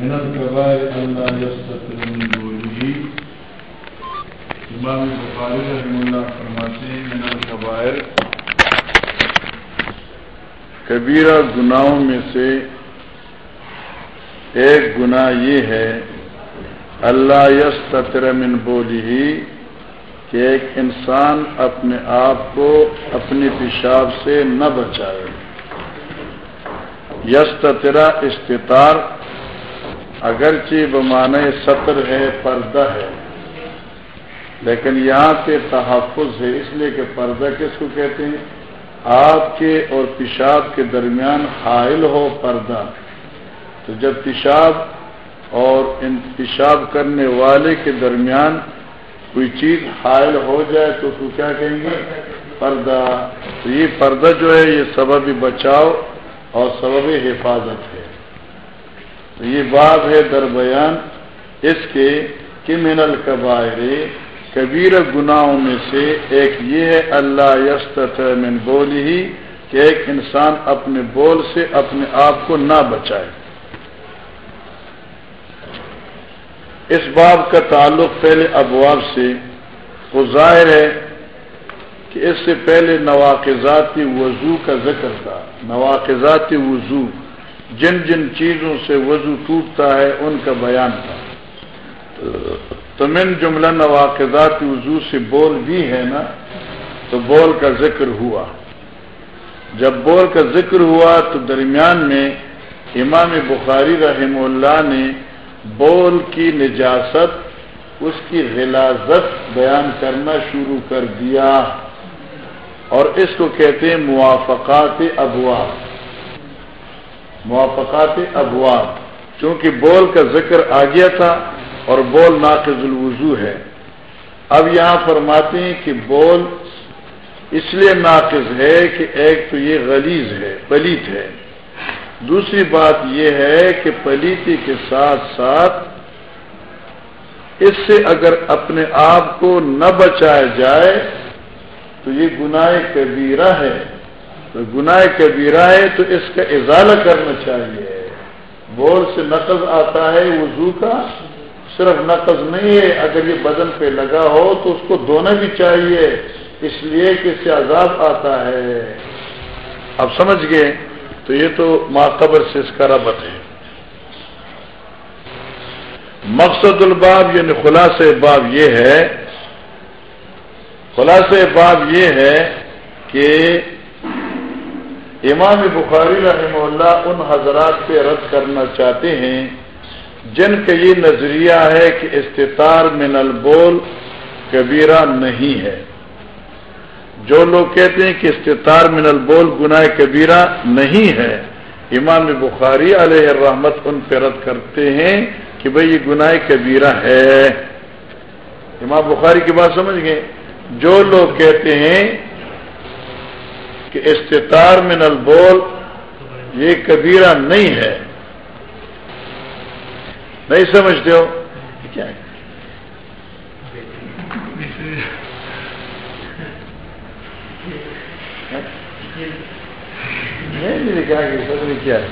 من الكبائر الله يستطر من دوله امام بخاری رحم اللہ فرماتے ہیں، من الكبائر. کبیرہ گناہوں میں سے ایک گناہ یہ ہے اللہ یستطر من بولی ہی کہ ایک انسان اپنے آپ کو اپنے پیشاب سے نہ بچائے۔ یسترا استطار اگرچہ بمانے سطر ہے، پردہ ہے، لیکن یہاں پہ تحفظ ہے، اس لیے کہ پردہ کس کو کہتے ہیں؟ آپ کے اور پیشاب کے درمیان حائل ہو پردہ۔ تو جب پیشاب اور ان پیشاب کرنے والے کے درمیان کوئی چیز حائل ہو جائے تو اس کو کیا کہیں گے؟ پردہ۔ تو یہ پردہ جو ہے، یہ سبب بچاؤ اور سبب حفاظت ہے۔ یہ بات ہے در بیان اس کے کہ من القبائر کبیر گناہوں میں سے ایک یہ ہے اللہ یست من بول ہی کہ ایک انسان اپنے بول سے اپنے آپ کو نہ بچائے۔ اس باب کا تعلق پہلے ابواب سے وہ ظاہر ہے کہ اس سے پہلے نواقذاتی وضو کا ذکر تھا۔ نواقذاتی وضو۔ جن جن چیزوں سے وضو ٹوٹتا ہے، ان کا بیان تھا۔ تو من جملہ نواقذاتی وضو سے بول بھی ہے نا، تو بول کا ذکر ہوا۔ جب بول کا ذکر ہوا، تو درمیان میں امام بخاری رحم اللہ نے بول کی نجاست، اس کی غلازت بیان کرنا شروع کر دیا۔ اور اس کو کہتے ہیں موافقات ابواب۔ موافقات ابواب، چونکہ بول کا ذکر آ گیا تھا اور بول ناقض الوضو ہے۔ اب یہاں فرماتے ہیں کہ بول اس لیے ناقض ہے کہ ایک تو یہ غلیظ ہے، پلیت ہے۔ دوسری بات یہ ہے کہ پلیتی کے ساتھ ساتھ اس سے اگر اپنے آپ کو نہ بچایا جائے تو یہ گناہ کبیرہ ہے۔ تو گناہ کبیرہ ہے تو اس کا ازالہ کرنا چاہیے۔ بول سے نقض آتا ہے وضو کا، صرف نقض نہیں ہے، اگر یہ بدن پہ لگا ہو تو اس کو دھونا بھی چاہیے۔ اس لیے کہ اس سے عذاب آتا ہے۔ اب سمجھ گئے؟ تو یہ تو ماقبر سے اس کا ربط ہے۔ مقصد الباب یعنی خلاص باب یہ ہے خلاص باب یہ ہے کہ امام بخاری رحمہ اللہ ان حضرات پہ رد کرنا چاہتے ہیں جن کا یہ نظریہ ہے کہ استطار من البول کبیرہ نہیں ہے۔ جو لوگ کہتے ہیں کہ استطار من البول گناہ کبیرہ نہیں ہے، امام بخاری علیہ الرحمت ان پہ رد کرتے ہیں کہ بھئی یہ گناہ کبیرہ ہے۔ امام بخاری کی بات سمجھ گئے؟ جو لوگ کہتے ہیں کہ استطار من البول یہ کبیرہ نہیں ہے۔ نہیں سمجھتے ہو؟ کیا ہے؟ نہیں کیا کیا ہے۔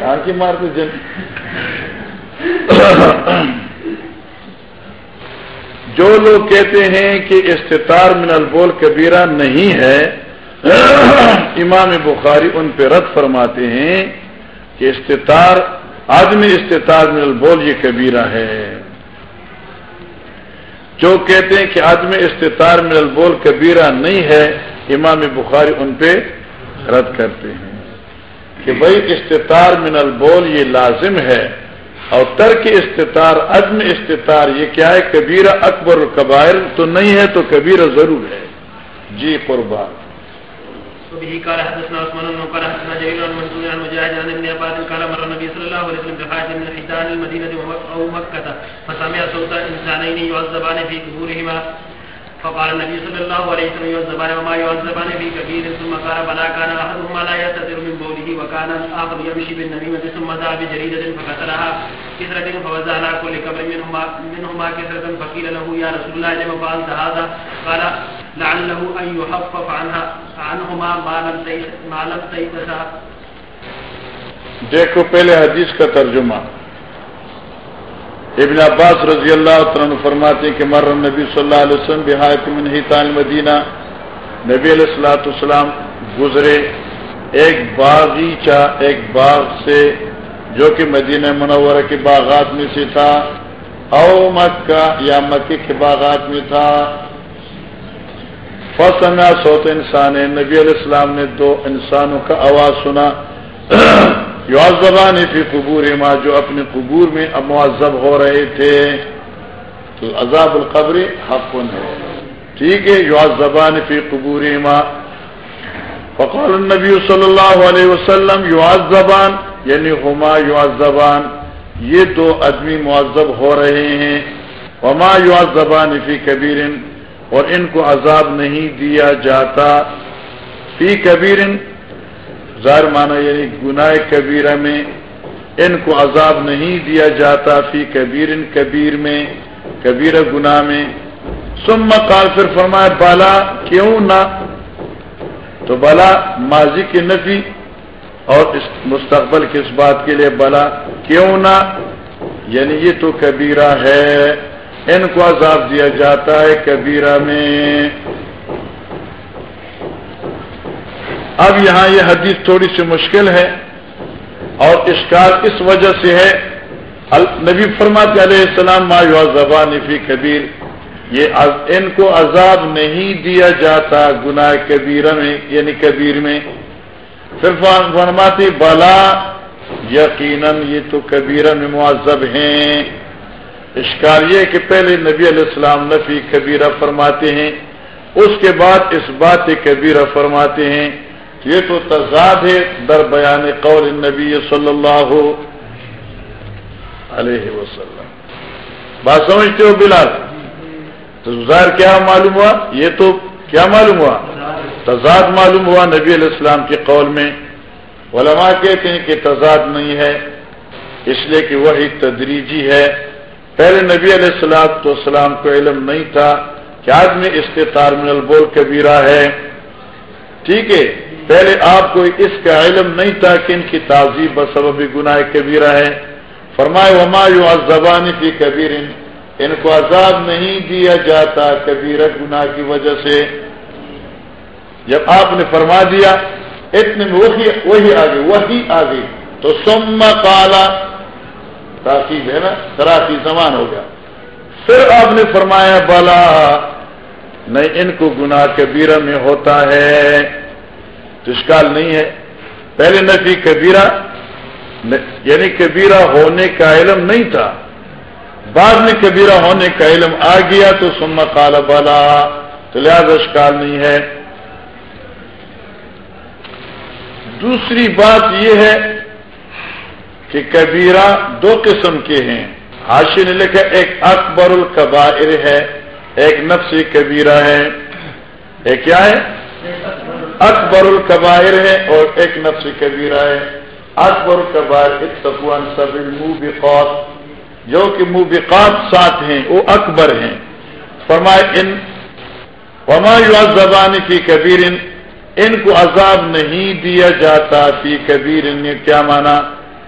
آنکھیں مارتے جن۔ جو لوگ کہتے ہیں کہ استطار من البول کبیرہ نہیں ہے، امام بخاری ان پہ رد فرماتے ہیں کہ استطار آدمی استطار من البول یہ کبیرہ ہے۔ جو کہتے ہیں کہ آدمی استطار من البول کبیرہ نہیں ہے، امام بخاری ان پہ رد کرتے ہیں کہ بھائی استطار من البول یہ لازم ہے۔ اور ترک استطار، عدم استطار، یہ کیا ہے؟ کبیرہ اکبر القبائر، تو نہیں ہے تو کبیرہ ضرور ہے۔ جی قربان۔ به قال حدثنا عثمان بن قال حدثنا جرير عن منصور عن مجاهد عن ابن عباس قال مر النبي صلى الله عليه وسلم بحاج من حيتان فسمع صوت يعذبان في قبورهما. فقال النبي صلى الله عليه وسلم يعذبان وما يعذبان في كبير، ثم قال بلا كان احدهما لا يستتر من بوله، وكان الاخر يمشي بالنميمه ثم ذهب بجريده فكسرها كسرة فوزع على كل قبر منهما منهما كسرة فقيل له، يا رسول الله لما فعلت هذا؟ قال، لعله أن يحفف عنها عنهما ما لم تيتسا. دیکھو، پہلے حدیث کا ترجمہ۔ ابن عباس رضی اللہ عنہ فرماتے ہیں کہ مر نبی صلی اللہ علیہ وسلم بحایت من ہیتان مدینہ نبی علیہ السلاۃ السلام گزرے۔ ایک باغیچہ ایک باغ سے جو کہ مدینہ منورہ کے باغات میں سے تھا، او مکہ یا مکے کے باغات میں تھا۔ فسنا سوت انسان، نبی علیہ السلام نے دو انسانوں کا آواز سنا۔ یوزبان فی قبور ماں جو اپنے قبور میں اب معذب ہو رہے تھے۔ تو عذاب القبر حق ہے۔ ٹھیک ہے یوزبان فی قبور ماں فقال النبی صلی اللہ علیہ وسلم یو زبان یعنی ہما یو زبان یہ دو آدمی معذب ہو رہے ہیں۔ وما یو زبان فی کبیر اور ان کو عذاب نہیں دیا جاتا۔ فی کبیر ظاہر مانا یعنی گناہ کبیرہ میں ان کو عذاب نہیں دیا جاتا فی کبیر کبیر میں کبیر گناہ میں۔ سم قال، پھر فرمایا بالا کیوں نہ؟ تو بلا ماضی کی نفی اور اس مستقبل کے اس بات کے لیے بلا کیوں نہ؟ یعنی یہ تو کبیرہ ہے، ان کو عذاب دیا جاتا ہے کبیرہ میں۔ اب یہاں یہ حدیث تھوڑی سی مشکل ہے اور اس کا اس وجہ سے ہے نبی فرمات علیہ السلام، ما زبان فی کبیر. یہ ان کو عذاب نہیں دیا جاتا، گناہ کبیر میں یعنی کبیر میں۔ پھر فرماتی بالا یقیناً یہ تو کبیرہ میں معذب ہیں۔ اشکال یہ کہ پہلے نبی علیہ السلام نفی کبیرہ فرماتے ہیں، اس کے بعد اس بات کبیرہ فرماتے ہیں۔ یہ تو تضاد ہے در بیان قول نبی صلی اللہ علیہ وسلم۔ بات سمجھتے ہو بلال؟ تو ظاہر کیا معلوم ہوا؟ یہ تو کیا معلوم ہوا؟ تضاد معلوم ہوا نبی علیہ السلام کے قول میں۔ علماء کہتے ہیں کہ تضاد نہیں ہے، اس لیے کہ وہی تدریجی ہے۔ پہلے نبی علیہ السلام تو السلام کو علم نہیں تھا کہ آدمی استطار من البول کبیرہ ہے۔ ٹھیک ہے۔ پہلے آپ کو اس کا علم نہیں تھا کہ ان کی تعزیب بسبب گناہ کبیرہ ہے۔ فرمائے، وما یو زبانی تھی کبیر ان کو عذاب نہیں دیا جاتا کبیرہ گناہ کی وجہ سے۔ جب آپ نے فرما دیا، اتنے میں وہی وہی آگے وہی آگے۔ تو سم کالا تاکیب ہے نا؟ تراکی زمان ہو گیا۔ پھر آپ نے فرمایا بالا نہیں، ان کو گناہ کبیرہ میں ہوتا ہے۔ اشکال نہیں ہے۔ پہلے نفی کبیرہ یعنی کبیرہ ہونے کا علم نہیں تھا۔ بعد میں کبیرہ ہونے کا علم آ گیا تو سما کالا بالا تو لہٰذا اشکال نہیں ہے۔ دوسری بات یہ ہے کہ کبیرہ دو قسم کے ہیں۔ حاشی نے لکھا ایک اکبر القبائر ہے، ایک نفسی کبیرہ ہے۔ ایک کیا ہے؟ اکبر القبائر ہے اور ایک نفس کبیرہ ہے۔ اکبر القبائر اتقوان سب الموبقات، جو کہ موبقات ساتھ ہیں، وہ اکبر ہیں۔ فرمائے، ان، وما زبان کی کبیر ان کو عذاب نہیں دیا جاتا فی کبیر نے کیا مانا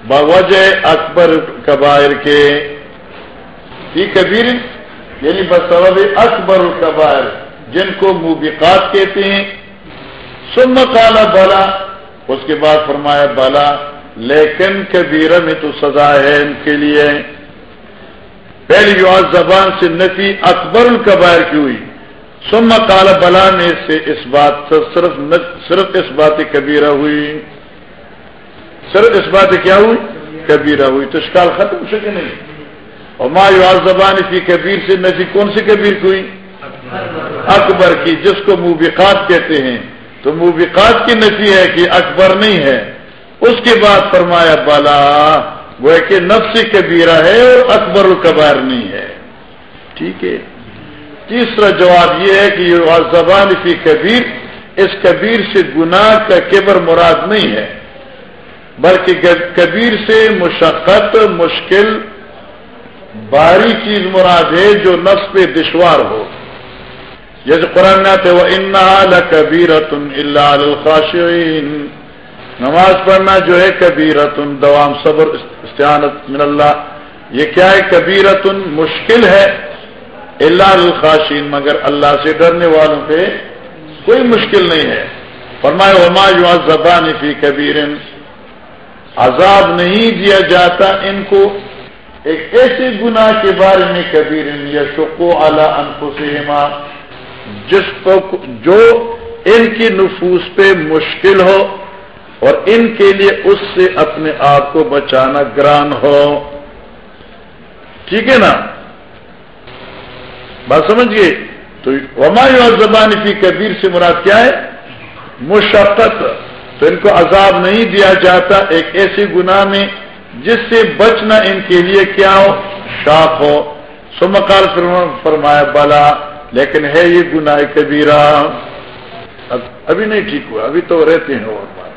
بوجہ اکبر کبائر کے۔ فی کبیر یعنی بس اکبر القبائر جن کو موبقات کہتے ہیں۔ سم کالا بالا اس کے بعد فرمایا بالا لیکن کبیرہ میں تو سزا ہے ان کے لیے۔ پہلی جو زبان سے نفی اکبر القبائر کی ہوئی۔ سم کالا بلا میں سے اس بات صرف صرف اس بات کبیرہ ہوئی۔ صرف اس بات کیا ہوئی؟ کبیرہ ہوئی۔ تو شکال ختم ہو سکے نہیں۔ اور ماں یو زبان کی کبیر سے نفی کون سی کبیر کی ہوئی؟ اکبر کی، جس کو موبقات کہتے ہیں۔ تو موبقات کی نفی ہے کہ اکبر نہیں ہے۔ اس کے بعد فرمایا بالا وہ کہ نفس کبیرہ ہے اور اکبر القبار نہیں ہے۔ ٹھیک ہے۔ تیسرا جواب یہ ہے کہ یہ زبان فی کبیر، اس کبیر سے گناہ کا کبر مراد نہیں ہے۔ بلکہ کبیر سے مشقت، مشکل، باری چیز مراد ہے جو نفس پہ دشوار ہو۔ جیسے قرآن میں آتے وہ انہ کبیرتن اللہ الخاشعین نماز پڑھنا جو ہے کبیرتن، دوام، صبر، استعانت، من اللہ۔ یہ کیا ہے؟ کبیرتن، مشکل ہے۔ اللہ الخاشین مگر اللہ سے ڈرنے والوں پہ کوئی مشکل نہیں ہے۔ فرمائے، وما یو زبان فی کبیر عذاب نہیں دیا جاتا ان کو۔ ایک ایسے گناہ کے بارے میں کبیر یا شکو اعلی انفسما جس کو جو ان کی نفوس پہ مشکل ہو اور ان کے لیے اس سے اپنے آپ کو بچانا گران ہو۔ ٹھیک ہے نا؟ بات سمجھیے؟ تو ہماری اور زبان کی کبیر سے مراد کیا ہے؟ مشقت۔ تو ان کو عذاب نہیں دیا جاتا ایک ایسی گناہ میں جس سے بچنا ان کے لیے کیا ہو؟ شاپ ہو۔ سمکال فرمایا بالا لیکن ہے یہ گناہ کبیرہ۔ ابھی نہیں ٹھیک ہوا، ابھی تو رہتے ہیں اور بات۔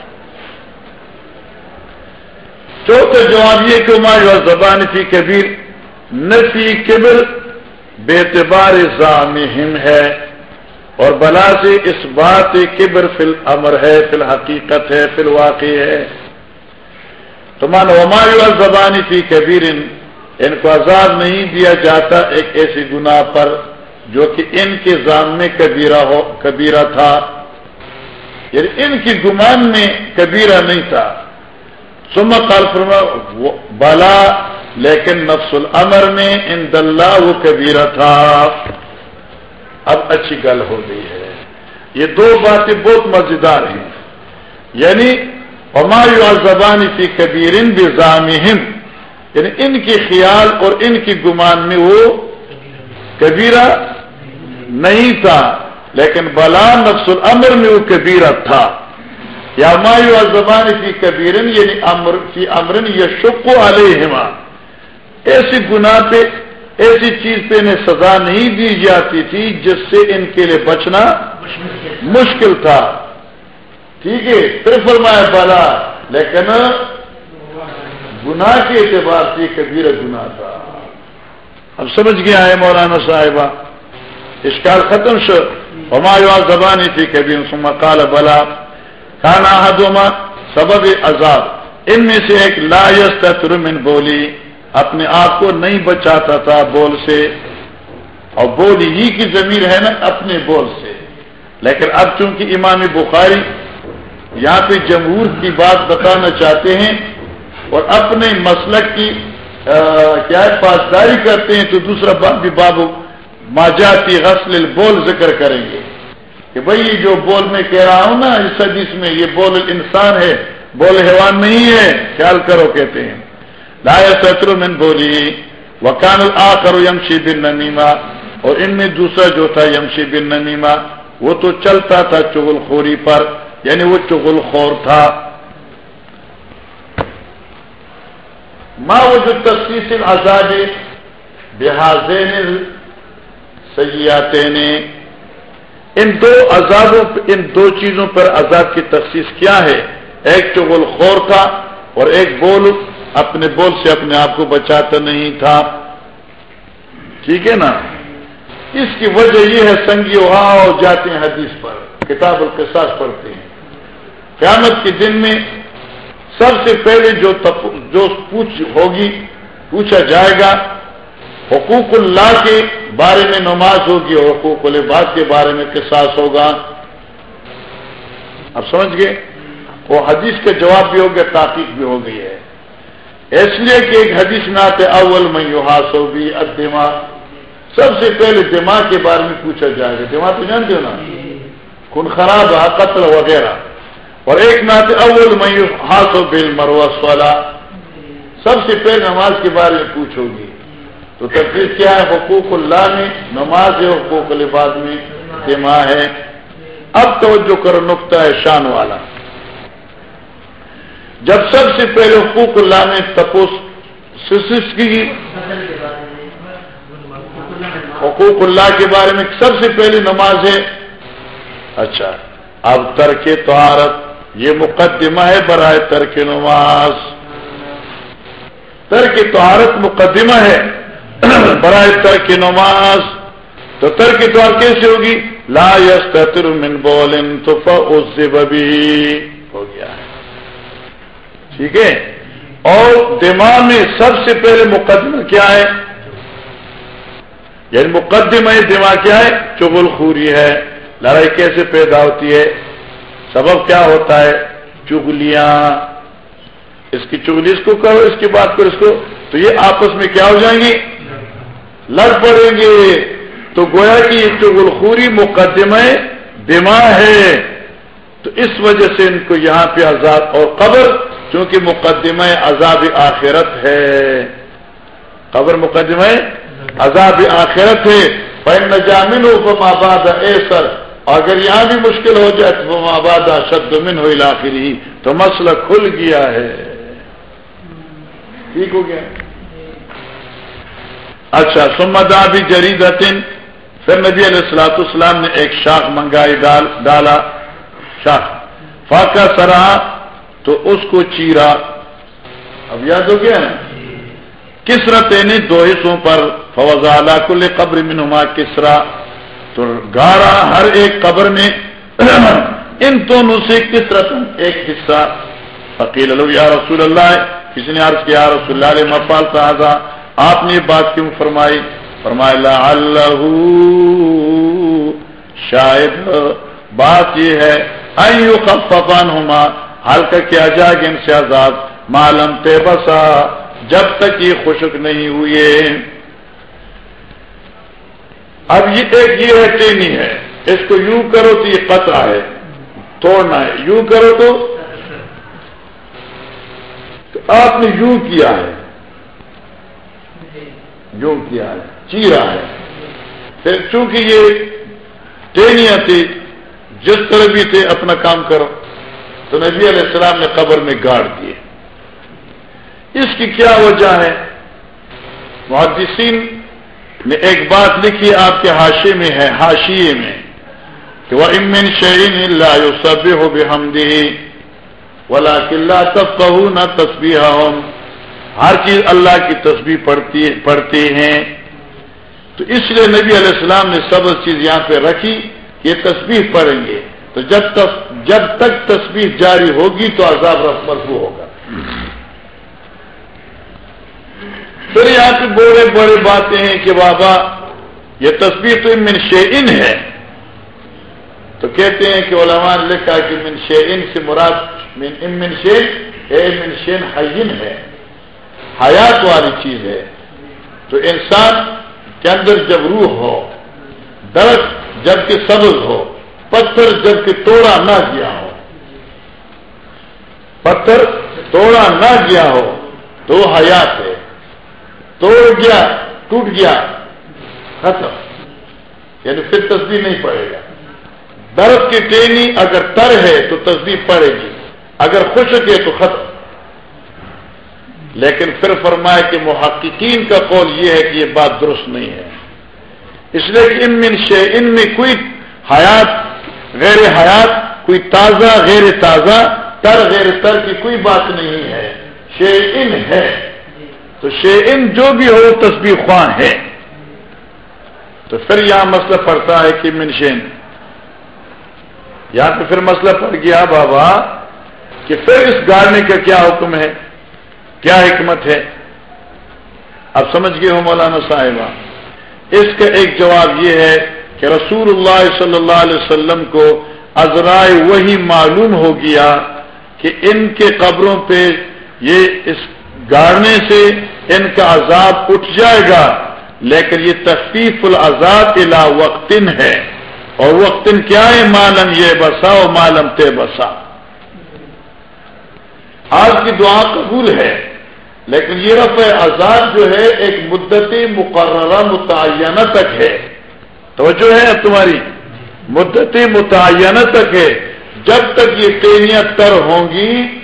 چوتھا جواب یہ کہ ہماری زبان کی کبیر، نفی کبر بے اعتبار ضامہم ہے۔ اور بلا سے اس بات کبر فی الامر ہے، فی الحقیقت ہے، فی الواقع ہے۔ تو مان ہماری اور زبانی فی کبیر، ان کو عذاب نہیں دیا جاتا ایک ایسی گناہ پر۔ جو کہ ان کے ضام میں کبیرہ ہو کبیرہ تھا۔ یعنی ان کی گمان میں کبیرہ نہیں تھا۔ سما فرما بالا لیکن نفس العمر میں ان دلہ وہ کبیرہ تھا۔ اب اچھی گل ہو گئی ہے۔ یہ دو باتیں بہت مزیدار ہیں۔ یعنی ہمایو زبان کی کبیر بھی یعنی ان کی خیال اور ان کی گمان میں وہ کبیرہ نہیں تھا، لیکن بلا نفس العمر میں وہ کبیرہ تھا۔ یا مایو زبان کی کبیرن یعنی امر کی امرن یا شکو علیہما۔ ایسی گناہ پہ، ایسی چیز پہ انہیں سزا نہیں دی جاتی تھی، جس سے ان کے لیے بچنا مشکل تھا۔ ٹھیک ہے، پھر فرمایا بالا لیکن گناہ کے اعتبار سے کبیر گناہ تھا۔ اب سمجھ گیا ہے مولانا صاحبہ اشکال ختم شو. ہمارے زبانی تھی کبھی سما کال بلا. کھانا حدوما سبب عذاب. ان میں سے ایک لایست ترمن بولی. اپنے آپ کو نہیں بچاتا تھا بول سے. اور بول ہی کی ضمیر ہے نا اپنے بول سے. لیکن اب چونکہ امام بخاری یہاں پہ جمہور کی بات بتانا چاہتے ہیں اور اپنے مسلک کی کیا ہے، پاسداری کرتے ہیں تو دوسرا بات بھی بابو ماجاتی غسل بول ذکر کریں گے کہ بھائی یہ جو بول میں کہہ رہا ہوں نا، اس حدیث میں یہ بول انسان ہے، بول حیوان نہیں ہے، خیال کرو کہتے ہیں۔ لا من بولی، وکان آ کرو یمشی بن ننیما اور ان میں دوسرا جو تھا، یمشی بن ننیما وہ تو چلتا تھا چغل خوری پر یعنی وہ چغل خور تھا۔ ماں وہ جو تصویر آزاد بحاظ سیاتے نے ان دو عذابوں ان دو چیزوں پر عذاب کی تخصیص کیا ہے۔ ایک چغل خور تھا اور ایک بول اپنے بول سے اپنے آپ کو بچاتا نہیں تھا۔ ٹھیک ہے نا؟ اس کی وجہ یہ ہے سنگی ہو جاتے ہیں حدیث پر، کتاب القصاص پڑھتے ہیں۔ قیامت کے دن میں سب سے پہلے جو جو پوچھ ہوگی، پوچھا جائے گا حقوق اللہ کے بارے میں نماز ہوگی اور حقوق الباد کے بارے میں قصاص ہوگا۔ اب سمجھ گئے؟ وہ حدیث کا جواب بھی ہو گیا تاکیق بھی ہو گئی ہے۔ اس لیے کہ ایک حدیث میں آتے، اول میں یو ہاسو بھی دماغ سب سے پہلے دماغ کے بارے میں پوچھا جائے گا۔ دماغ تو جانتے ہو نا؟ خون خراب ہے، قتل وغیرہ۔ اور ایک میں اول میں یو ہاسو بل مروس والا سب سے پہلے نماز کے بارے میں پوچھو گی۔ تو تکلیف کیا ہے؟ حقوق اللہ میں، نماز ہے، حقوق الباد میں دماغ ہے۔ اب توجہ کرو، نقطہ ہے شان والا۔ جب سب سے پہلے حقوق اللہ نے تپوس کی حقوق اللہ کے بارے میں سب سے پہلی نماز ہے۔ اچھا اب ترک طہارت، یہ مقدمہ ہے برائے ترک نماز۔ ترک طہارت مقدمہ ہے۔ برائے ترک نماز، تو ترک توار کیسے ہوگی؟ لا یستر من بولن تو بھی ہو گیا. ٹھیک ہے؟ اور دماغ میں سب سے پہلے مقدمہ کیا ہے؟ یعنی مقدمہ دماغ کیا ہے؟ چغل خوری ہے. لڑائی کیسے پیدا ہوتی ہے؟ سبب کیا ہوتا ہے؟ چگلیاں اس کی چگلی اس کو کرو اس کی بات کرو اس کو. تو یہ آپس میں کیا ہو جائیں گی؟ لڑ پڑیں گے۔ تو گویا کہ یہ چغل خوری مقدمہ دماغ ہے۔ تو اس وجہ سے ان کو یہاں پہ آزاد اور قبر، چونکہ مقدمہ عذاب آخرت ہے۔ قبر مقدمہ عذاب آخرت ہے۔ پین جامن ہو تو ماباد اے سر اگر یہاں بھی مشکل ہو جائے، تو وہ آباد شد من ہو علاقی تو مسئلہ کھل گیا ہے۔ ٹھیک ہو گیا۔ اچھا سمدا بھی جرید پھر نبی علیہ السلاط اسلام نے ایک شاخ منگائی ڈال ڈالا شاخ۔ فاقہ سرا، تو اس کو چیرا۔ اب یاد ہو گیا نا؟ کسرا تین دو حصوں پر فوزا کل قبر منہما کسرا۔ تو گارا ہر ایک قبر میں ان دونوں سے کسرت ایک حصہ۔ فقیل یا رسول اللہ کسی نے عرض کیا؟ رسول اللہ علیہ مفال تازہ آپ نے یہ بات کیوں فرمائی؟ فرمایا اللہ شاید بات یہ ہے ایو خففان ہما ہلکا کیا جائے گا ان سے آزاد معلوم تے بسا جب تک یہ خشک نہیں ہوئے۔ اب یہ ایک یہ ہے ٹینی ہے۔ اس کو یوں کرو تو یہ قطرہ ہے۔ توڑنا ہے۔ یوں کرو تو آپ نے یوں کیا ہے۔ یوں کیا ہے، چیرا ہے۔ پھر چونکہ یہ ٹینیاں تھی جس طرح بھی تھے، اپنا کام کرو۔ تو نبی علیہ السلام نے قبر میں گاڑ دیے۔ اس کی کیا وجہ ہے؟ محدثین نے ایک بات لکھی آپ کے حاشے میں ہے، حاشیے میں، کہ وہ امن شعین اللہ سب ہو بے ہمدی ولا قلعہ تب کہوں نہ تصبیح ہر چیز اللہ کی تصویر پڑھتی پڑھتے ہیں۔ تو اس لیے نبی علیہ السلام نے سب چیز یہاں پہ رکھی، یہ تصویر پڑھیں گے۔ تو جب تک جب تک تصویر جاری ہوگی تو عذاب مرفوع ہوگا۔ پھر یہاں پہ بڑے بڑے باتیں ہیں کہ بابا، یہ تصویر تو من شین ہے۔ تو کہتے ہیں کہ علماء نے لکھا کہ من شین سے مراد من امن شین اے من شین حین ہے۔ حیات والی چیز ہے، تو انسان کے اندر جب روح ہو، درخت جبکہ سبز ہو، پتھر جبکہ توڑا نہ گیا ہو، پتھر توڑا نہ گیا ہو تو حیات ہے توڑ گیا، ٹوٹ گیا، ختم۔ یعنی پھر تصویر نہیں پڑے گا۔ برف کی ٹرینی اگر تر ہے تو تصویر پڑے گی۔ اگر خشک ہے تو ختم۔ لیکن پھر فرمائے کہ محققین کا قول یہ ہے کہ یہ بات درست نہیں ہے۔ اس لیے کہ ان من شے، ان میں کوئی حیات، غیر حیات، کوئی تازہ، غیر تازہ، تر، غیر تر کی کوئی بات نہیں ہے۔ شے ان ہے۔ تو شے ان جو بھی ہو تصویر خواہ ہے۔ تو پھر یہاں مسئلہ پڑتا ہے کہ منشین یہاں پہ پھر مسئلہ پڑ گیا بابا کہ پھر اس گاڑنے کا کیا حکم ہے؟ کیا حکمت ہے؟ اب سمجھ گئے ہو مولانا صاحبہ، اس کا ایک جواب یہ ہے کہ رسول اللہ صلی اللہ علیہ وسلم کو ازرائے وہی معلوم ہو گیا کہ ان کے قبروں پہ یہ اس گاڑنے سے ان کا عذاب اٹھ جائے گا، لیکن یہ تخفیف العذاب الا وقتن ہے۔ اور وقتن کیا ہے؟ معلوم یہ بسا اور معلوم تے بسا آج کی دعا قبول ہے، لیکن یہ رفع عذاب جو ہے ایک مدت مقررہ، متعینہ تک ہے۔ توجہ ہے تمہاری۔ مدت متعینہ تک ہے۔ جب تک یہ ٹرینیاں تر ہوں گی،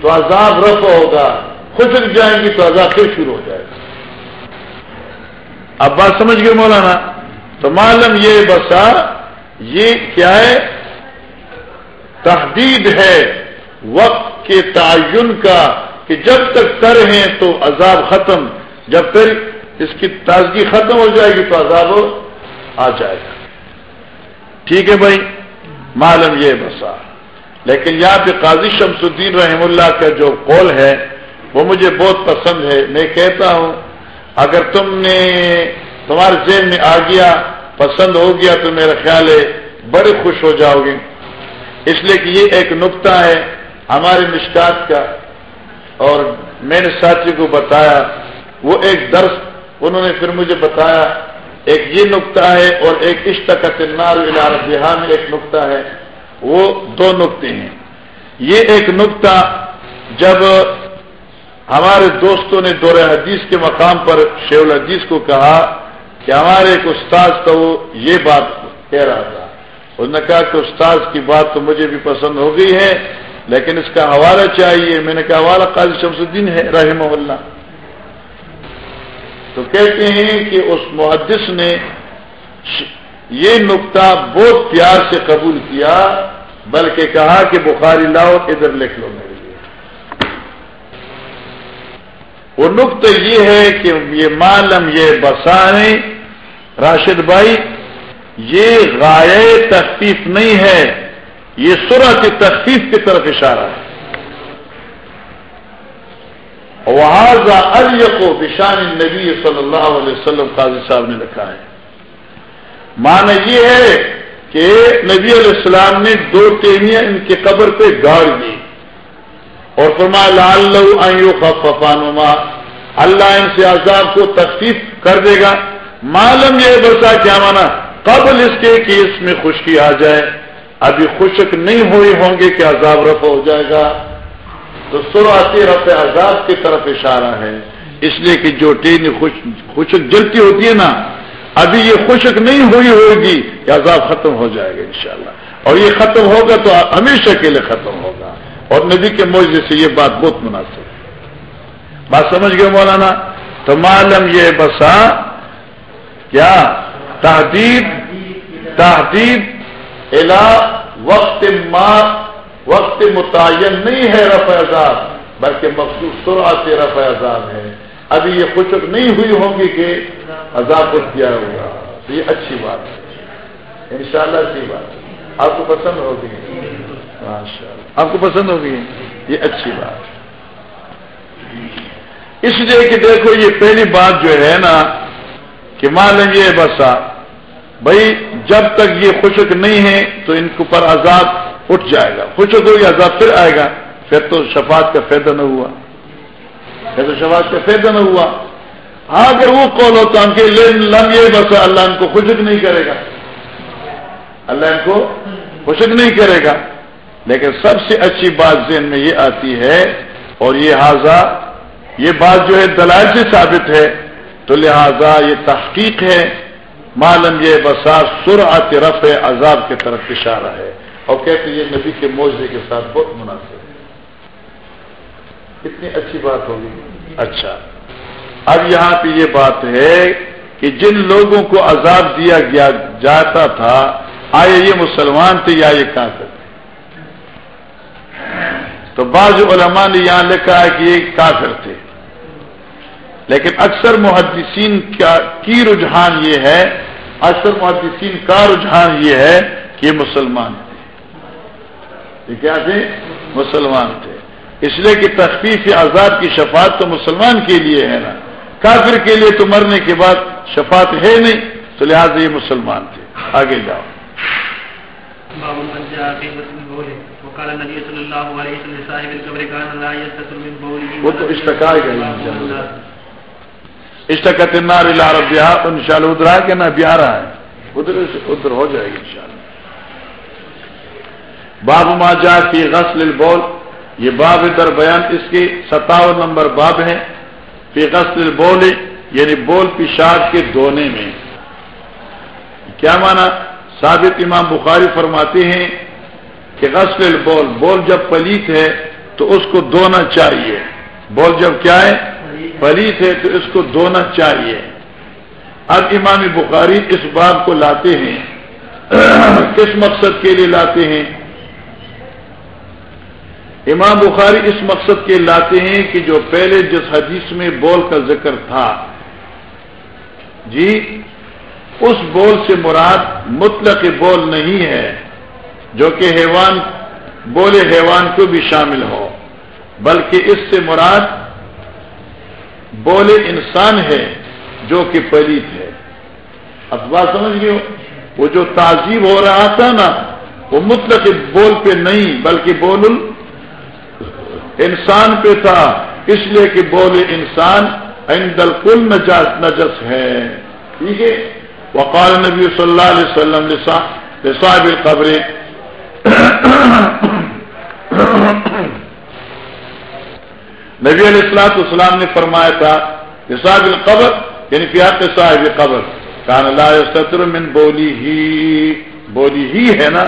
تو عذاب رفع ہوگا۔ خشک جائیں گی تو عذاب پھر شروع ہو جائے گا۔ اب بات سمجھ گئے مولانا؟ تو معلوم یہ بسا، یہ کیا ہے؟ تحدید ہے۔ وقت کے تعین کا کہ جب تک تر ہیں تو عذاب ختم، جب تک اس کی تازگی ختم ہو جائے گی تو عذاب آ جائے گا۔ ٹھیک ہے بھائی؟ معلوم یہ بسا لیکن یہاں پہ قاضی شمس الدین رحم اللہ کا جو قول ہے، وہ مجھے بہت پسند ہے۔ میں کہتا ہوں، اگر تم نے تمہارے ذہن میں آ گیا، پسند ہو گیا، تو میرا خیال ہے بڑے خوش ہو جاؤ گے۔ اس لیے کہ یہ ایک نقطہ ہے۔ ہمارے مشکات کا اور میں نے ساتھی کو بتایا، وہ ایک درس انہوں نے پھر مجھے بتایا، ایک یہ نقطہ ہے اور ایک اشتقت النار بہار میں ایک نقطہ ہے۔ وہ دو نقطے ہیں۔ یہ ایک نقطہ جب ہمارے دوستوں نے دور حدیث کے مقام پر شیو الحدیث کو کہا کہ ہمارے ایک استاذ تو وہ یہ بات کہہ رہا تھا۔ انہوں نے کہا کہ استاذ کی بات تو مجھے بھی پسند ہو گئی ہے لیکن اس کا حوالہ چاہیے. میں نے کہا، حوالہ قاضی شمس الدین ہے، رحمہ اللہ. تو کہتے ہیں کہ اس محدث نے یہ نقطہ بہت پیار سے قبول کیا، بلکہ کہا کہ بخاری لاؤ، ادھر لکھ لو میرے لیے. وہ نقطہ یہ ہے کہ یہ معلوم یہ بسانے راشد بھائی، یہ غائے تخفیف نہیں ہے. یہ سورت تخفیف کی طرف اشارہ ہے۔ وہاں ارق و بشان نبی صلی اللہ علیہ وسلم قاضی صاحب نے لکھا ہے۔ معنی یہ ہے کہ نبی علیہ السلام نے دو ٹیمیاں ان کی قبر پہ گاڑ دی۔ اور فرمایا لال آئیو خفانما اللہ ان سے عذاب کو تخفیف کر دے گا۔ معلوم یہ برسا کیا مانا؟ قبل اس کے کہ اس میں خشکی آ جائے۔ ابھی خشک نہیں ہوئی ہوں گے کہ عذاب رفع ہو جائے گا۔ تو سروعاتی رفع عذاب کی طرف اشارہ ہے۔ اس لیے کہ جو ٹین خشک جلتی ہوتی ہے نا، ابھی یہ خشک نہیں ہوئی ہوگی کہ عذاب ختم ہو جائے گا انشاءاللہ۔ اور یہ ختم ہوگا تو ہمیشہ کے لیے ختم ہوگا۔ اور نبی کے موضوع سے یہ بات بہت مناسب ہے۔ بات سمجھ گئے مولانا؟ تو معلوم یہ بسا، کیا؟ تحدید تحدید وقت ما، وقت متعین نہیں ہے رفع عذاب بلکہ مخصوص سرعت رفع عذاب ہے۔ ابھی یہ خشک نہیں ہوئی ہوں گی کہ عذاب کو کیا ہوگا۔ تو یہ اچھی بات ہے۔ انشاءاللہ اچھی بات ہے۔ آپ کو پسند ہوگی۔ ماشاء اللہ آپ کو پسند ہوگی۔ یہ اچھی بات اس لیے کہ دیکھو یہ پہلی بات جو ہے نا، کہ مان لیں گے بس آپ بھائی جب تک یہ خشک نہیں ہے تو ان کے اوپر عذاب اٹھ جائے گا۔ خوشک ہوگی عذاب پھر آئے گا۔ پھر تو شفاعت کا فائدہ نہ ہوا۔ پھر تو شفاعت کا فائدہ نہ ہوا۔ ہاں اگر وہ کال ہوتا کہ لم یہ بس اللہ ان کو خشک نہیں کرے گا۔ اللہ ان کو خشک نہیں کرے گا۔ لیکن سب سے اچھی بات ذہن میں یہ آتی ہے اور یہ حاضہ، یہ بات جو ہے دلائل سے ثابت ہے، تو لہذا یہ تحقیق ہے۔ معلوم یہ بسا سر آتے رف عذاب کی طرف اشارہ ہے۔ اور کہتے یہ نبی کے موضے کے ساتھ بہت مناسب ہے۔ کتنی اچھی بات ہوگی۔ اچھا۔ اب یہاں پہ یہ بات ہے کہ جن لوگوں کو عذاب دیا گیا، جاتا تھا آئے یہ مسلمان تھے یا یہ کافر تھے؟ تو بعض علماء نے یہاں لکھا ہے کہ یہ کافر تھے۔ لیکن اکثر محدثین کی رجحان یہ ہے اکثر محدثین کا رجحان یہ ہے کہ یہ مسلمان تھے۔ یہ کیا تھے؟ مسلمان تھے۔ اس لیے کہ تخفیف آزاد کی شفاعت تو مسلمان کے لیے ہے نا۔ کافر کے لیے تو مرنے کے بعد شفاعت ہے نہیں تو لہٰذا یہ مسلمان تھے۔ آگے جاؤ۔ وہ تو اشتکار کا اشتقت نار رب ان شاء اللہ ادھر آ کے نہ بہار ہے ادھر ادھر ہو جائے گی ان شاء اللہ باب ما جا کی غسل البول، یہ باب در بیان اس کی ستاون نمبر باب ہے۔ فی غسل البول یعنی بول پیشاب کے دھونے میں۔ کیا مانا ثابت امام بخاری فرماتے ہیں کہ غسل البول، بول جب پلیت ہے تو اس کو دھونا چاہیے۔ بول جب کیا ہے؟ پلیت ہے تو اس کو دھونا چاہیے۔ اب امام بخاری اس باب کو لاتے ہیں۔ کس مقصد کے لیے لاتے ہیں؟ امام بخاری اس مقصد کے لاتے ہیں کہ جو پہلے جس حدیث میں بول کا ذکر تھا۔ جی اس بول سے مراد مطلق بول نہیں ہے، جو کہ حیوان، بولے حیوان کو بھی شامل ہو، بلکہ اس سے مراد بولے انسان ہے جو کہ پلیت ہے۔ اب بات سمجھ گئے وہ جو تعزیب ہو رہا تھا نا، وہ مطلق بول پہ نہیں، بلکہ بول انسان پہ تھا۔ اس لیے کہ بول انسان عند الکل نجس ہے۔ ٹھیک ہے؟ وقال نبی صلی اللہ علیہ وسلم لصاحب القبر نبی علیہ السلاط اسلام نے فرمایا تھا صاحب القبر یعنی پیار صاحب قبر، کان اللہ ستر من بولی ہی بولی ہی ہے نا،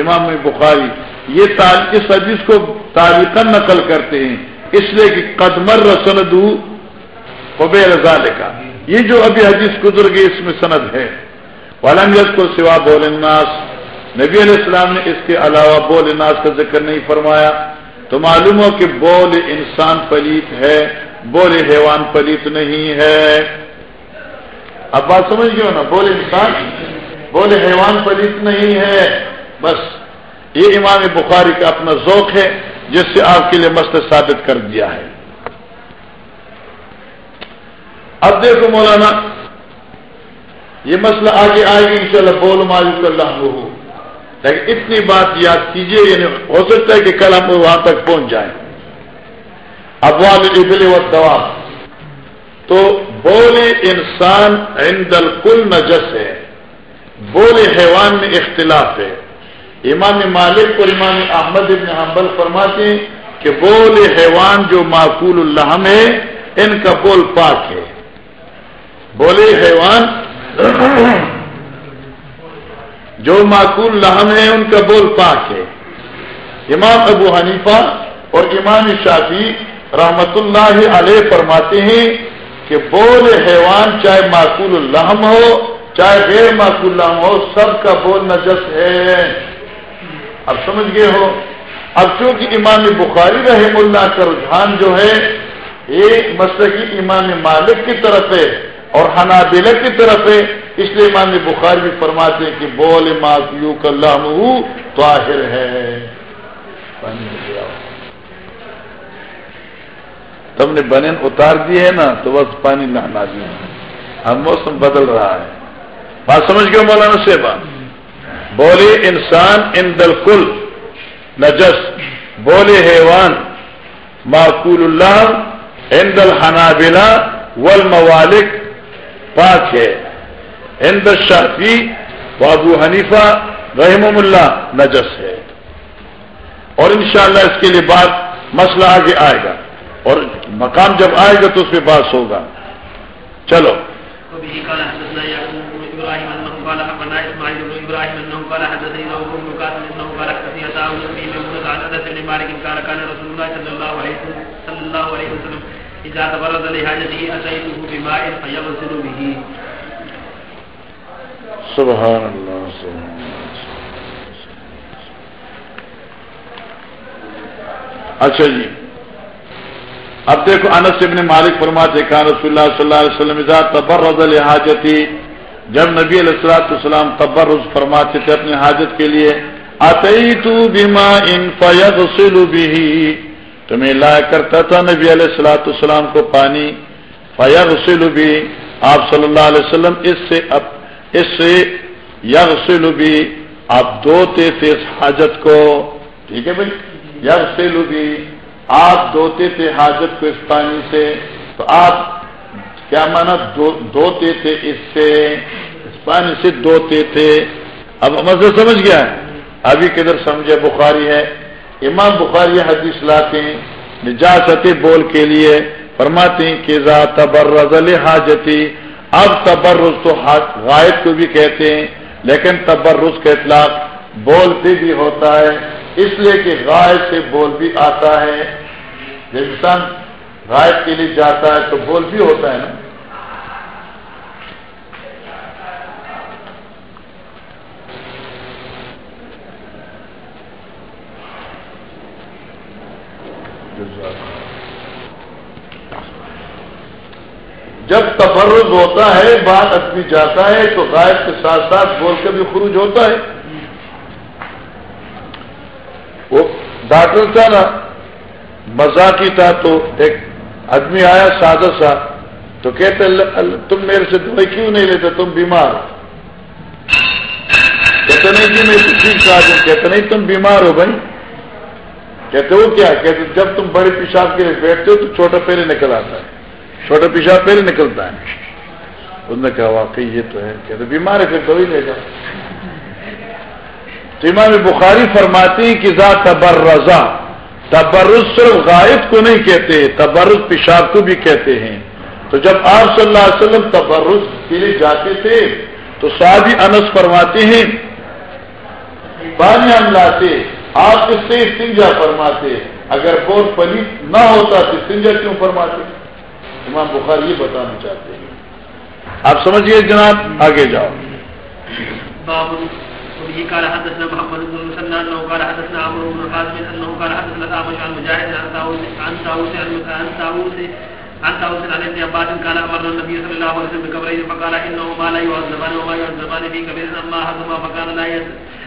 امام بخاری، یہ اس حدیث کو تاریخ نقل کرتے ہیں، اس لیے کہ قدمر رسند قبے رضا کا یہ جو ابھی حدیث گزر گئی، اس میں سند ہے۔ والد کو سوا بول الناس۔ نبی علیہ السلام نے اس کے علاوہ بول الناس کا ذکر نہیں فرمایا۔ تو معلوم ہو کہ بول انسان پلیت ہے، بول حیوان پلیت نہیں ہے۔ اب بات سمجھ گئے ہو نا؟ بول انسان، بول حیوان پلیت نہیں ہے۔ بس، یہ امام بخاری کا اپنا ذوق ہے، جس سے آپ کے لیے مست ثابت کر دیا ہے۔ اب دیکھو مولانا، یہ مسئلہ آگے آئے گی انشاءاللہ، بول مالک اللہ ہو۔ لیکن اتنی بات یاد کیجیے یعنی ہو سکتا ہے کہ کل ہم وہاں تک پہنچ جائیں۔ ابوال ابل و دوا تو بولے انسان عند الکل نجس ہے، بولے حیوان میں اختلاف ہے۔ امام مالک اور امام احمد ابن حنبل فرماتے ہیں کہ بول حیوان جو معقول الحم ہے، ان کا بول پاک ہے۔ بولے حیوان جو معقول لہم ہے ان کا بول پاک ہے۔ امام ابو حنیفہ اور امام شافی رحمت اللہ علیہ فرماتے ہیں کہ بول حیوان چاہے معقول الحم ہو، چاہے غیر معقول الحم ہو، سب کا بول نجس ہے۔ اب سمجھ گئے ہو؟ اب چونکہ امام بخاری رحم اللہ کا رجحان جو ہے ایک مسلکی امام مالک کی طرف ہے۔ اور حنابلہ کی طرف ہے۔ اس لیے امام بخار بھی فرماتے ہیں کہ بول ماکیو کا لامو طاہر ہے۔ تم نے بنین اتار دی ہے نا تو بس پانی نہ دیا اب موسم بدل رہا ہے۔ بات سمجھ گئے مولانا سے بولے انسان ان دل نجس بولے حیوان معقول اللہ ان دل حنابلہ والموالک پاک ہے ہند شافی بابو حنیفہ رحم اللہ نجس ہے۔ اور انشاءاللہ اس کے لیے بات مسئلہ آگے آئے گا۔ اور مقام جب آئے گا تو اس پہ بات ہوگا۔ چلو۔ اذا تبرد لحاجته اتيته بماء فيغسل به. سبحان الله اللہ اچھا جی. اب دیکھو انس ابن مالک فرماتے کان رسول اللہ صلی اللہ علیہ وسلم اذا تبرد لحاجتی، جب نبی علیہ السلاۃ السلام تبرز فرماتے تھے اپنی حاجت کے لیے اتیت بما ان فیغسل به. تو میں لایا کرتا تھا نبی علیہ السلاۃ السلام کو پانی۔ فیغسل بھی آپ صلی اللہ علیہ وسلم، اس سے اب، اس سے یغسل بھی آپ دھوتے تھے اس حاجت کو۔ ٹھیک ہے بھائی؟ یغسل بھی آپ دھوتے تھے حاجت کو اس پانی سے۔ تو آپ، کیا مانا دھوتے تھے اس سے، اس پانی سے دھوتے تھے اب مزے سمجھ گیا؟ ابھی کدھر سمجھے؟ بخاری ہے۔ امام بخاری حدیث لاتے ہیں نجاست بول کے لیے فرماتے ہیں کہ ذا تبرز حاجتی اب تبرز تو غائب کو بھی کہتے ہیں، لیکن تبرز کا اطلاق بول پہ بھی ہوتا ہے، اس لیے کہ غائب سے بول بھی آتا ہے۔ جب انسان غائب کے لیے جاتا ہے تو بول بھی ہوتا ہے نا۔ جب تفرز ہوتا ہے، بات آدمی جاتا ہے، تو غائب کے ساتھ ساتھ بول کے بھی خروج ہوتا ہے۔ وہ ڈاکٹر تھا نا مزاقی تھا تو ایک آدمی آیا سادہ سا، تو کہتے تم میرے سے دوائی کیوں نہیں لیتے؟ تم بیمار کہتے نہیں کہ میں ٹھیک دوں کہتے نہیں، تم بیمار ہو بھائی۔ کہتے ہو کیا؟ کہتے جب تم بڑے پیشاب کے لیے بیٹھتے ہو تو چھوٹا پہلے نکل آتا ہے۔ چھوٹا پیشاب پہلے نکلتا ہے۔ اس نے کہا، واقعی یہ تو ہے۔ کہتے بیمار ہے پھر دوائی لے جا تو امام بخاری فرماتی کہ ذات تبر رضا تبرز صرف غائب کو نہیں کہتے، تبرز پیشاب کو بھی کہتے ہیں۔ تو جب آپ صلی اللہ علیہ وسلم تبرز کے لیے جاتے تھے، تو سادی انس فرماتے ہیں پانی ہم لاتے، آپ اس سے سنجا فرماتے۔ اگر بہت پلی نہ ہوتا تو سنجا کیوں فرماتے؟ امام بخار یہ بتانا چاہتے ہیں۔ آپ سمجھیے جناب آگے جاؤ۔ قال حدثنا محمد بن مسلم انه قال حدثنا عمرو بن حازم انه قال حدثنا الاعمش عن مجاهد عن طاووس عن طاووس عن طاووس عن طاووس عن ابن عباس قال امرنا النبي صلى الله عليه وسلم بقبرين فقال انه ما لا يعذبان وما يعذبان في كبير اما احدهما فكان لا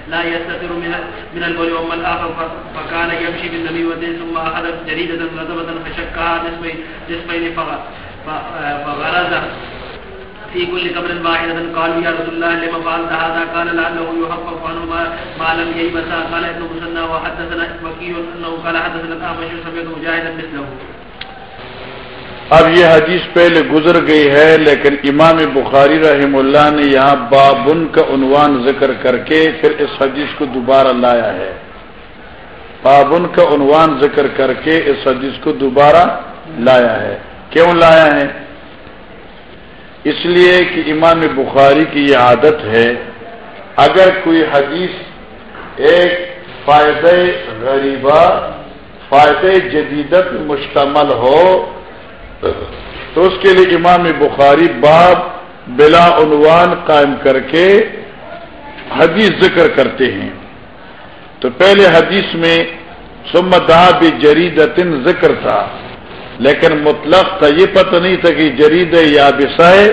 لا يستتر من من البول واما الاخر فكان يمشي بالنبي ثم اخذ جريده رطبه فشكها نصفين نصفين فغرز في كل قبر واحدة. قالوا يا رسول الله لما فعلت هذا؟ قال لعله يحقق عنه ما, ما لم ييبسا قال ابن مسنى وحدثنا وكيل انه قال حدثنا الاعمش سمعت مجاهدا مثله. اب یہ حدیث پہلے گزر گئی ہے، لیکن امام بخاری رحم اللہ نے یہاں بابن کا عنوان ذکر کر کے پھر اس حدیث کو دوبارہ لایا ہے۔ بابن کا عنوان ذکر کر کے اس حدیث کو دوبارہ لایا ہے۔ کیوں لایا ہے؟ اس لیے کہ امام بخاری کی یہ عادت ہے، اگر کوئی حدیث ایک فائدہ غریبہ، فائدہ جدیدت مشتمل ہو تو اس کے لیے امام بخاری باب بلا عنوان قائم کر کے حدیث ذکر کرتے ہیں۔ تو پہلے حدیث میں سمدا بھی جرید ذکر تھا، لیکن مطلق تھا یہ پتہ نہیں تھا کہ جرید یا ہے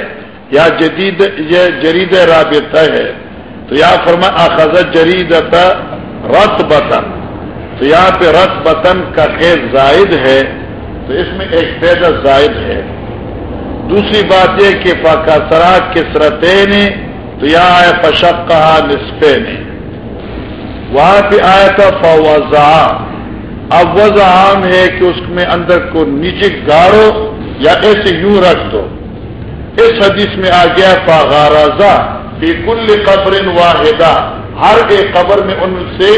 یا جدید یہ جرید رابطہ ہے۔ تو یہاں فرما، اخذ جرید رت بطن تو یہاں پہ رت بطن کا خیز زائد ہے۔ تو اس میں ایک پیدا زائد ہے۔ دوسری بات یہ کہ فاقا سرا کسرتے نے تو یہاں آیا پشک کہا نسبے نے وہاں پہ آیا تھا فوزا اب وضع عام ہے کہ اس میں اندر کو نیچے گاڑو یا ایسے یوں رکھ دو۔ اس حدیث میں آ گیا فاغارزا فی کل قبر واحدہ۔ ہر ایک قبر میں ان سے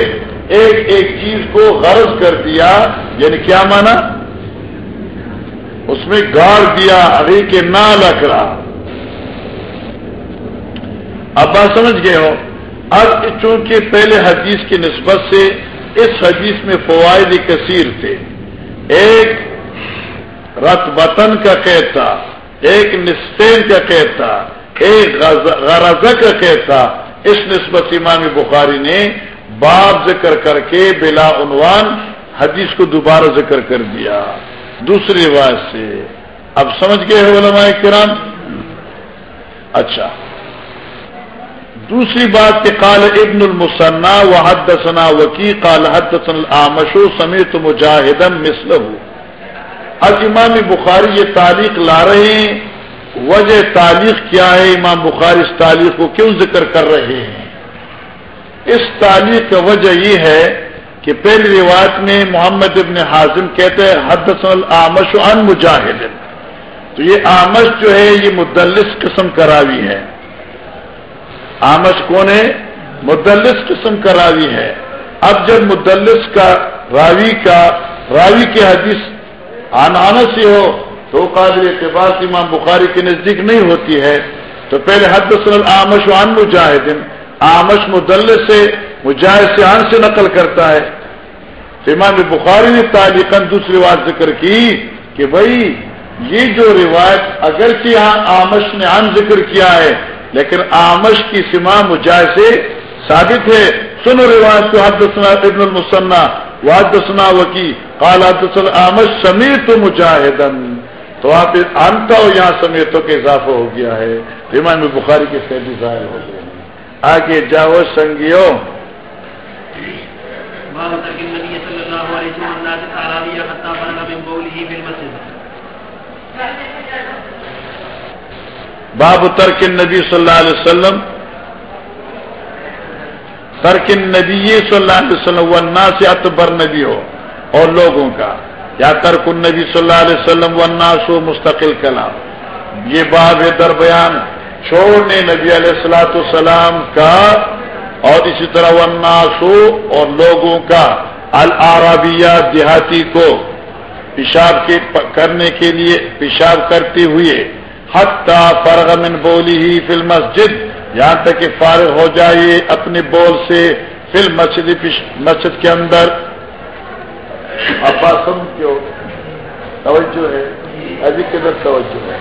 ایک ایک چیز کو غرض کر دیا یعنی کیا مانا؟ اس میں گاڑ دیا، ابھی کے نہ لکھ رہا۔ اب بات سمجھ گئے ہو؟ اب چونکہ پہلے حدیث کی نسبت سے اس حدیث میں فوائد کثیر تھے۔ ایک رت بطن کا کہتا ایک نسین کا کہتا ایک غرض کا کہتا اس نسبت امام بخاری نے باب ذکر کر کے بلا عنوان حدیث کو دوبارہ ذکر کر دیا۔ دوسری روایت سے اب سمجھ گئے ہیں علماء کرام؟ اچھا۔ دوسری بات کہ قال ابن المسنا و حد ثنا وکی قال حد آمشو سمیت مجاہدم مسل اب امام بخاری یہ تعلیق لا رہے ہیں، وجہ تعلیق کیا ہے؟ امام بخاری اس تعلیق کو کیوں ذکر کر رہے ہیں؟ اس تعلیق کا وجہ یہ ہے کہ پہلی روایت میں محمد ابن حاضم کہتے ہیں حد العمش ان مجاہد. تو یہ آمش جو ہے، یہ مدلس قسم کا راوی ہے. آمش کون ہے؟ مدلس قسم کا راوی ہے. اب جب مدلس کا راوی کا راوی کی حدیث آنانا سے ہو، تو قابل اعتبار امام بخاری کے نزدیک نہیں ہوتی ہے. تو پہلے حد العمش ان مجاہدن آمش مدلس سے مجاہد سے آن سے نقل کرتا ہے. امام بخاری نے تعلیقاً دوسری بات ذکر کی کہ بھائی، یہ جو روایت اگرچہ یہاں آمش نے عام ذکر کیا ہے، لیکن آمش کی سما مجاہد سے ثابت ہے۔ سنو روایت کو، حدثنا ابن المسنہ وحدثنا وکی۔ قال حدثنا آمش سمیر تو مجاہدن تو آپ انتا ہو، یہاں سمیتوں کے اضافہ ہو گیا ہے۔ امام بخاری کے سیدی ظاہر ہو گئے۔ آگے جاؤ سنگیو باب ترک نبی صلی اللہ علیہ وسلم. ترک نبی صلی اللہ علیہ وسلم ورنہ سے اتبر نبی ہو اور لوگوں کا. یا ترک النبی صلی اللہ علیہ وسلم ورنہ مستقل کلام. یہ باب ہے در بیان. چھوڑنے نبی علیہ السلاۃ السلام کا اور اسی طرح وناسو اور لوگوں کا. العربیہ دیہاتی کو پیشاب کے کرنے کے لیے پیشاب کرتے ہوئے حتیٰ فرغ من بولی ہی فل مسجد یہاں تک کہ فارغ ہو جائے اپنے بول سے فل مسجد مسجد کے اندر۔ اباسم کیوں توجہ ہے۔ ابھی کدھر توجہ ہے؟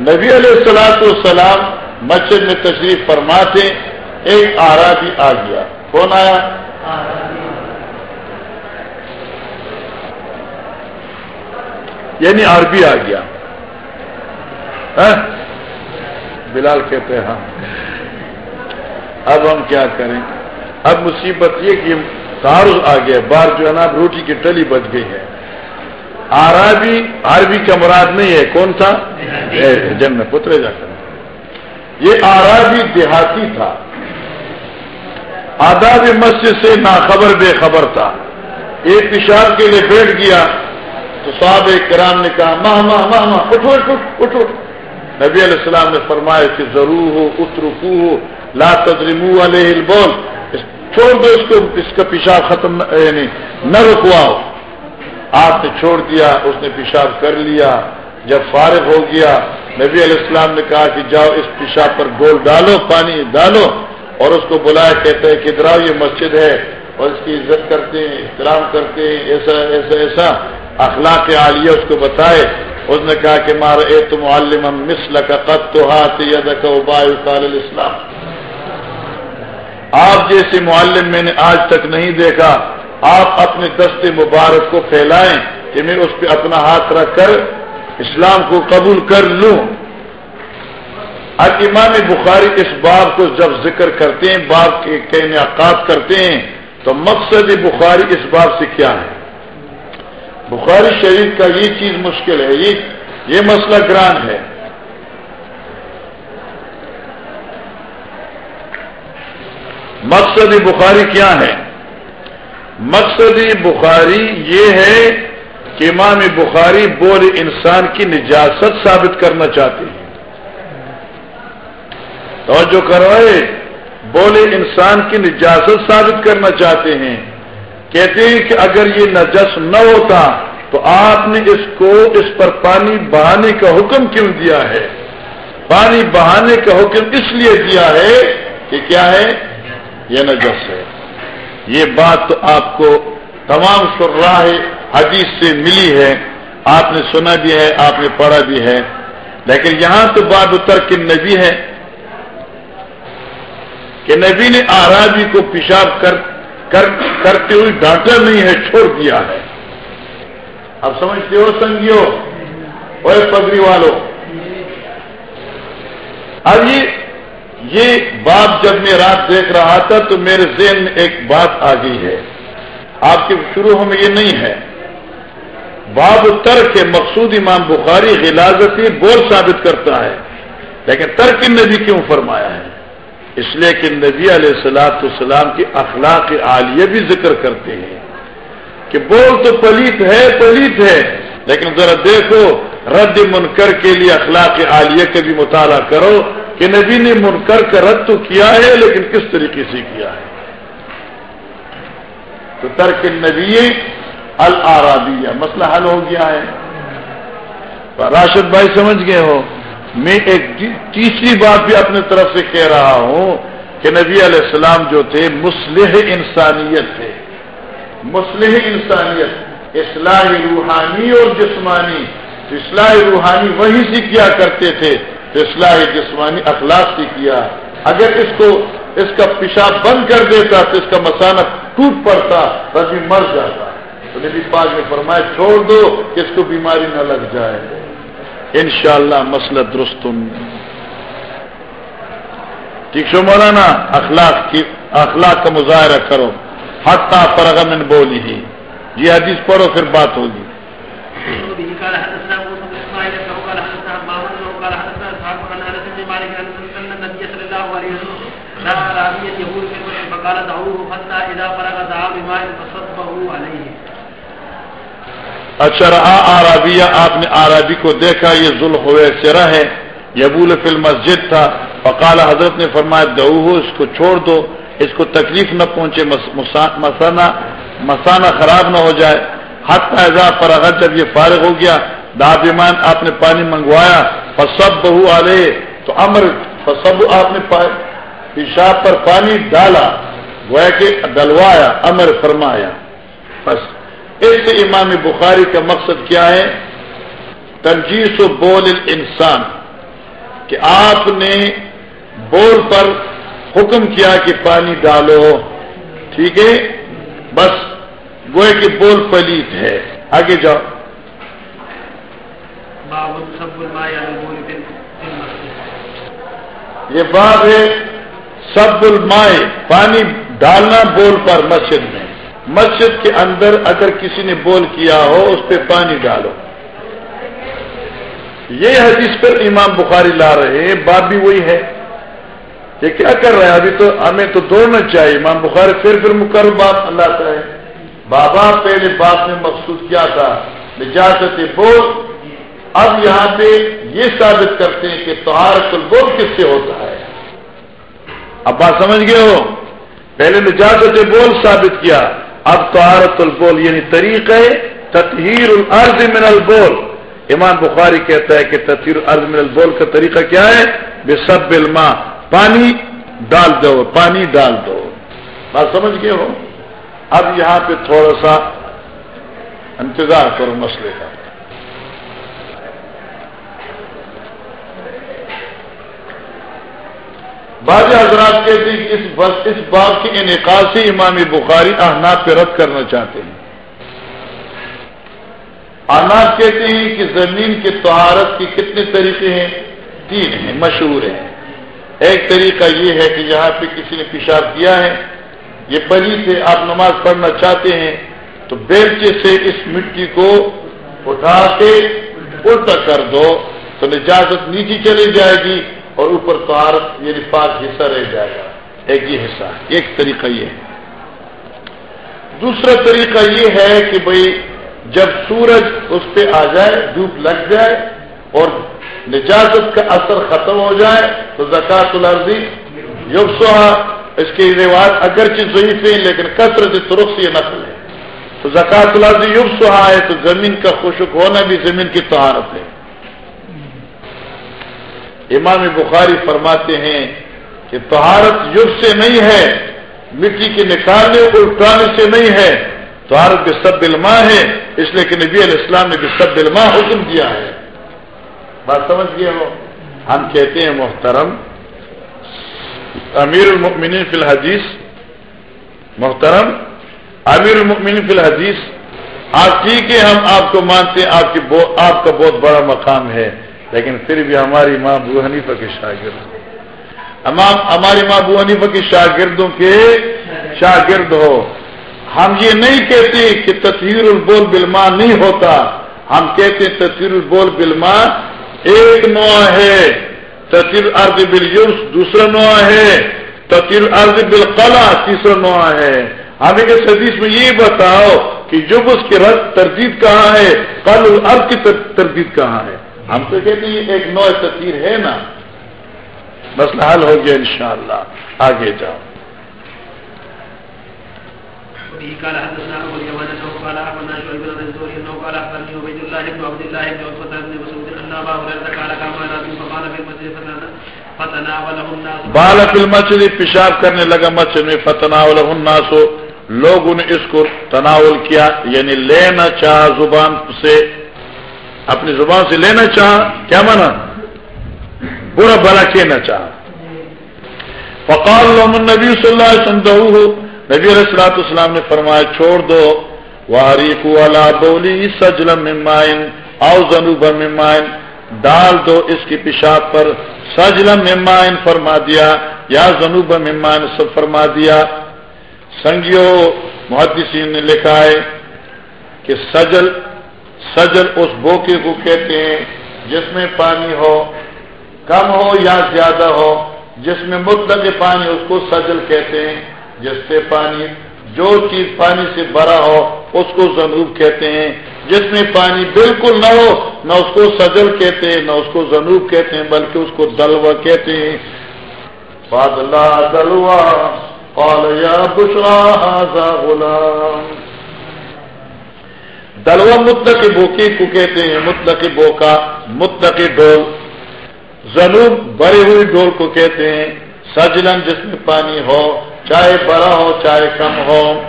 نبی علیہ السلاۃ والسلام مسجد میں تشریف فرماتے، ایک آرا بھی آ گیا۔ کون آیا؟ یعنی عربی آ گیا؟ بلال کہتے ہیں ہاں۔ اب ہم کیا کریں؟ اب مصیبت یہ کہ تعارض آ گیا۔ بار جو ہے نا روٹی کی ٹلی بچ گئی ہے۔ آرابی عربی کا مراد نہیں ہے۔ کون تھا؟ جن پترے جا کر۔ یہ آرابی دیہاتی تھا۔ آداب مسجد سے ناخبر بے خبر تھا۔ ایک پیشاب کے لیے بیٹھ گیا تو صاحب کرام نے کہا ماہ ماہ ماہ ماہ اٹھو اٹھو اٹھو۔ نبی علیہ السلام نے فرمایا کہ ضرور ہو، اترکو ہو، لا تجرم علیہ بول چھوڑ دو اس کو، اس کا پیشاب ختم یعنی نہ رکواؤ۔ آپ نے چھوڑ دیا، اس نے پیشاب کر لیا۔ جب فارغ ہو گیا، نبی علیہ السلام نے کہا کہ جاؤ، اس پیشاب پر گول ڈالو، پانی ڈالو۔ اور اس کو بلایا کہتے ہیں کہ دراؤ یہ مسجد ہے، اور اس کی عزت کرتے ہیں، احترام کرتے ہیں، ایسا ایسا ایسا۔ اخلاق عالیہ اس کو بتائے۔ اس نے کہا کہ مارا، اے تم عالم مسل کا قط تو ہاتھ اسلام آپ جیسے معلم میں نے آج تک نہیں دیکھا، آپ اپنے دست مبارک کو پھیلائیں کہ میں اس پہ اپنا ہاتھ رکھ کر اسلام کو قبول کر لوں۔ اب امام بخاری اس باب کو جب ذکر کرتے ہیں، باب کے انعقاد کرتے ہیں، تو مقصد بخاری اس باب سے کیا ہے؟ بخاری شریف کا یہ چیز مشکل ہے، یہ یہ مسئلہ گران ہے۔ مقصد بخاری کیا ہے؟ مقصد بخاری یہ ہے کہ امام بخاری بول انسان کی نجاست ثابت کرنا چاہتے ہیں۔ توجہ کروائے بولے انسان کی نجاست ثابت کرنا چاہتے ہیں، کہتے ہیں کہ اگر یہ نجس نہ ہوتا تو آپ نے اس کو اس پر پانی بہانے کا حکم کیوں دیا ہے؟ پانی بہانے کا حکم اس لیے دیا ہے کہ کیا ہے؟ یہ نجس ہے۔ یہ بات تو آپ کو تمام شراہ حدیث سے ملی ہے۔ آپ نے سنا بھی ہے، آپ نے پڑھا بھی ہے۔ لیکن یہاں تو بات اتر کے نبی ہے۔ کہ نبی نے آرابی کو پیشاب کر کر کرتے ہوئے ڈانٹا نہیں ہے، چھوڑ دیا ہے۔ اب سمجھتے ہو سنگیو؟ اور پگڑی والوں اب یہ یہ بات جب میں رات دیکھ رہا تھا تو میرے ذہن میں ایک بات آ گئی ہے۔ آپ کے شروع میں یہ نہیں ہے۔ باب تر کے مقصود امام بخاری غلازتی بول ثابت کرتا ہے، لیکن ترک نبی کیوں فرمایا ہے؟ اس لیے کہ نبی علیہ السلاۃ السلام کی اخلاق عالیہ بھی ذکر کرتے ہیں کہ بول تو پلیت ہے پلیت ہے، لیکن ذرا دیکھو، رد منکر کے لیے اخلاق عالیہ کا بھی مطالعہ کرو کہ نبی نے منکر کا رد تو کیا ہے، لیکن کس طریقے سے کیا ہے؟ تو ترک نبی العرابیہ مسئلہ حل ہو گیا ہے۔ راشد بھائی سمجھ گئے ہو؟ میں ایک تیسری بات بھی اپنے طرف سے کہہ رہا ہوں کہ نبی علیہ السلام جو تھے مسلح انسانیت تھے۔ مسلح انسانیت، اصلاح روحانی اور جسمانی۔ اصلاح روحانی وہیں سے کیا کرتے تھے اصلاح جسمانی اخلاق سے کیا۔ اگر اس کو اس کا پیشاب بند کر دیتا، تو اس کا مسانہ ٹوٹ پڑتا تبھی مر جاتا۔ تو نبی پاک نے فرمایا، چھوڑ دو کہ اس کو بیماری نہ لگ جائے۔ انشاءاللہ اللہ مسئلہ درست ٹھیک شو مولانا اخلاق کی اخلاق کا مظاہرہ کرو حتہ پرغمن بولی ہی یہ حدیث پڑھو پھر بات ہوگی اچھا رہا آرابیہ آپ نے آرابی کو دیکھا، یہ ظلم ہوئے سرا ہے، یبول فل مسجد تھا۔ فقال حضرت نے فرمایا، دعو اس کو چھوڑ دو، اس کو تکلیف نہ پہنچے مسانہ مسانہ خراب نہ ہو جائے۔ حت پیزا پر اگر جب یہ فارغ ہو گیا دابیمان آپ نے پانی منگوایا فسب بہو آلے تو امر فسب آپ نے پیشاب پر پانی ڈالا، وہ کہ ڈلوایا امر فرمایا۔ بس۔ اس امام بخاری کا مقصد کیا ہے؟ تنجیس و بول انسان کہ آپ نے بول پر حکم کیا کہ پانی ڈالو ٹھیک ہے؟ بس گوئے کہ بول پلیت ہے۔ آگے جاؤ۔ یہ بات ہے سب المائے پانی ڈالنا بول پر مسجد میں۔ مسجد کے اندر اگر کسی نے بول کیا ہو، اس پہ پانی ڈالو۔ یہ حدیث پر امام بخاری لا رہے ہیں بات بھی وہی ہے یہ کیا کر رہے ہیں؟ ابھی تو ہمیں تو دوڑنا چاہیے۔ امام بخاری پھر پھر مکر بات، اللہ کا ہے بابا، پہلے بات میں مقصود کیا تھا؟ نجاست بول۔ اب یہاں پہ یہ ثابت کرتے ہیں کہ تہارت البول کس سے ہوتا ہے۔ اب بات سمجھ گئے ہو؟ پہلے نجاست بول ثابت کیا۔ اب طہارت البول یعنی طریقہ تطہیر الارض من البول۔ امام بخاری کہتا ہے کہ تطہیر الارض من البول کا طریقہ کیا ہے؟ بے سب الماء، پانی ڈال دو، پانی ڈال دو۔ بات سمجھ گئے ہو؟ اب یہاں پہ تھوڑا سا انتظار کرو مسئلے کا۔ بعض حضرات کہتے ہیں اس اس بات کے انعقاد سے امام بخاری احناف پہ رد کرنا چاہتے ہیں۔ احناف کہتے ہیں کہ زمین کے طہارت کے کتنے طریقے ہیں؟ تین ہیں، مشہور ہیں۔ ایک طریقہ یہ ہے کہ یہاں پہ کسی نے پیشاب کیا ہے، یہ پلی سے آپ نماز پڑھنا چاہتے ہیں، تو بیلچے سے اس مٹی کو اٹھا کے الٹا کر دو، تو نجازت نیچے چلی جائے گی۔ اور اوپر طہارت یعنی پاک حصہ رہ جائے گا۔ ایک یہ حصہ۔ ایک طریقہ یہ ہے۔ دوسرا طریقہ یہ ہے کہ بھائی جب سورج اس پہ آ جائے، دھوپ لگ جائے اور نجازت کا اثر ختم ہو جائے، تو زکات الارضی یوگ اس کی رواج اگرچہ ضعیف ہے لیکن کثرت ترخ یہ نقل ہے۔ تو زکات الارضی یوگ ہے، تو زمین کا خشک ہونا بھی زمین کی طہارت ہے۔ امام بخاری فرماتے ہیں کہ طہارت یگ سے نہیں ہے، مٹی کے نکالنے اور اٹھانے سے نہیں ہے۔ طہارت بے سب علما ہے، اس لیے کہ نبی علیہ السلام نے بے سب علما حکم دیا ہے۔ بات سمجھ گئے ہو؟ ہم کہتے ہیں محترم، امیر المؤمنین فی الحدیث، محترم، امیر المؤمنین فی الحدیث، آپ ٹھیک ہے ہم آپ کو مانتے ہیں، آپ کی آپ کا بہت بڑا مقام ہے۔ لیکن پھر بھی ہماری ماں بو حنیفہ کے شاگرد ہماری ماں بو حنیفہ کی شاگردوں کے شاگرد ہو۔ ہم یہ نہیں کہتے کہ تصویر البول بلما نہیں ہوتا۔ ہم کہتے ہیں تصویر البول بلما ایک نوع ہے۔ تصویر ارض بل دوسرا نوع ہے۔ تصویر ارض بالقلا تیسرا نوع ہے۔ ہمیں اس حدیث میں یہ بتاؤ کہ جب اس کی رد تردید کہاں ہے؟ کل الارض کی تردید کہاں ہے؟ ہم تو کہتے ہیں ایک نو تصویر ہے نا۔ مسئلہ حل ہو گیا انشاءاللہ۔ آگے جاؤ۔ بال فلم مچھلی پیشاب کرنے لگا مچھلی میں فتنا الناسو لوگوں نے اس کو تناول کیا یعنی لینا چاہ زبان سے اپنی زبان سے لینا چاہ، کیا مانا؟ برا بھلا کہنا چاہ۔ فقال نبی صلی اللہ علیہ وسلم نبی علیہ السلاط اسلام نے فرمایا، چھوڑ دو۔ واریق والا بولی سجلم ممائن او جنوب ممائن ڈال دو اس کی پیشاب پر۔ سجلم ممائن فرما دیا۔ یا جنوب ممائن سب فرما دیا۔ سنگیو، محدثین نے لکھا ہے کہ سجل سجل اس بوکے کو کہتے ہیں جس میں پانی ہو، کم ہو یا زیادہ ہو، جس میں مطلق پانی اس کو سجل کہتے ہیں، جس سے پانی، جو چیز پانی سے بڑا ہو، اس کو جنوب کہتے ہیں۔ جس میں پانی بالکل نہ ہو، نہ اس کو سجل کہتے ہیں، نہ اس کو جنوب کہتے ہیں، بلکہ اس کو دلوا کہتے ہیں۔ فادلہ دلوا یا بشرا غلام. دلوا متق بوکی کو کہتے ہیں متق بوکا متق ڈول۔ جنوب بڑی ہوئی ڈول کو کہتے ہیں، سجلن جس میں پانی ہو، چاہے بڑا ہو، چاہے کم ہو۔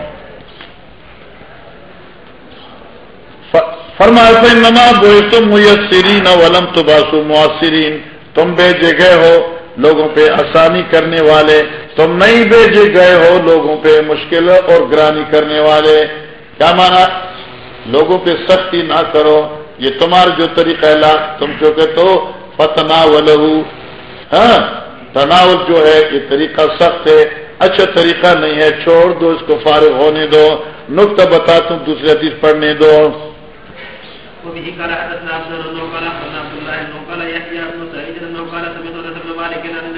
فرمائے نما بوئے تم میسرین ولم تو باسو معاصرین تم بھیجے گئے ہو لوگوں پہ آسانی کرنے والے۔ تم نہیں بھیجے گئے ہو لوگوں پہ مشکل اور گرانی کرنے والے۔ کیا مانا؟ لوگوں پہ سختی نہ کرو، یہ تمہارا جو طریقہ لا تم جو کہ تو فتنا ہاں تناول جو ہے، یہ طریقہ سخت ہے۔ اچھا طریقہ نہیں ہے، چھوڑ دو اس کو، فارغ ہونے دو۔ نقطہ بتا تم دوسرے حدیث پڑھنے دو۔ وبه قال حدثنا عبد الله قال اخبرنا عبد الله انه قال يحيى بن سعيد انه قال سمعت انس بن مالك عن النبي صلى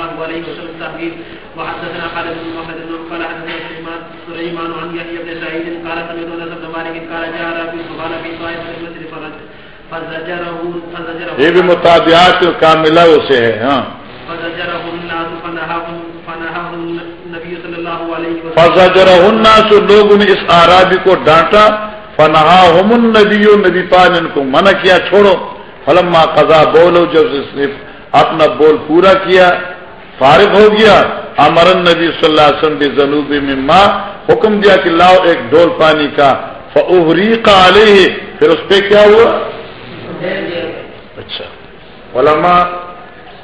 الله عليه وسلم تحديث وحدثنا خالد بن محمد انه قال حدثنا سليمان سليمان عن يحيى بن سعيد قال سمعت انس بن مالك قال جاء ربي سبحانه في طائف المسجد فرج فزجره فزجره یہ بھی مطابعات کاملہ اسے ہے ہاں۔ فزجره الناس فنهاهم فنهاهم النبي صلى الله عليه وسلم. فزجره الناس لوگوں نے اس اعرابی کو ڈانٹا فنہا ہوم نبی نبی پان ان کو منع کیا چھوڑو۔ فلما قضا بولو جب اس نے اپنا بول پورا کیا فارغ ہو گیا۔ امرن نبی صلی اللہ علیہ وسلم جنوبی مما، حکم دیا کہ لاؤ ایک ڈول پانی کا۔ فری کا علیہ پھر اس پہ کیا ہوا؟ اچھا۔ علماء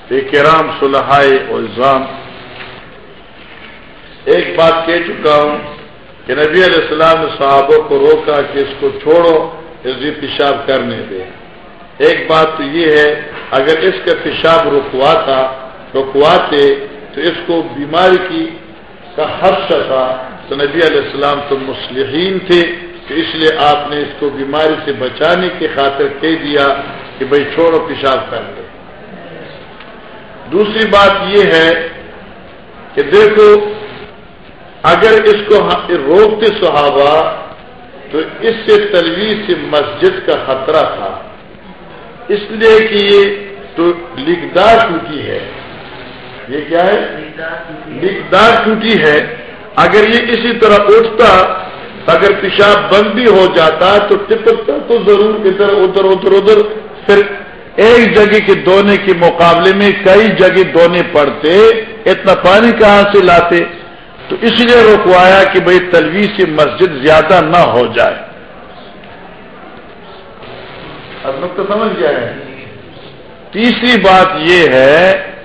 کرام صلحائے الزام ایک بات کہہ چکا ہوں کہ نبی علیہ السلام نے صحابوں کو روکا کہ اس کو چھوڑو، اس بھی پیشاب کرنے دے۔ ایک بات تو یہ ہے، اگر اس کا پیشاب رکوا تھا رکواتے تو اس کو بیماری کی کا حرش تھا۔ تو نبی علیہ السلام تو مسلحین تھے تو اس لیے آپ نے اس کو بیماری سے بچانے کی خاطر کہہ دیا کہ بھائی چھوڑو، پیشاب کر لے دوسری بات یہ ہے کہ دیکھو، اگر اس کو ہاں، روکتے صحابہ تو اس سے تلویز سے مسجد کا خطرہ تھا۔ اس لیے کہ یہ تو لکھدار ٹوٹی ہے۔ یہ کیا ہے؟ لکھدار ٹوٹی ہے۔ اگر یہ اسی طرح اٹھتا، اگر پیشاب بند بھی ہو جاتا تو ٹپکتا تو ضرور ادھر ادھر ادھر ادھر۔ پھر ایک جگہ کے دونے کے مقابلے میں کئی جگہ دونے پڑتے، اتنا پانی کہاں سے لاتے؟ تو اس لیے روکوایا کہ بھائی تلوی سے مسجد زیادہ نہ ہو جائے۔ اب تو سمجھ گیا ہے۔ تیسری بات یہ ہے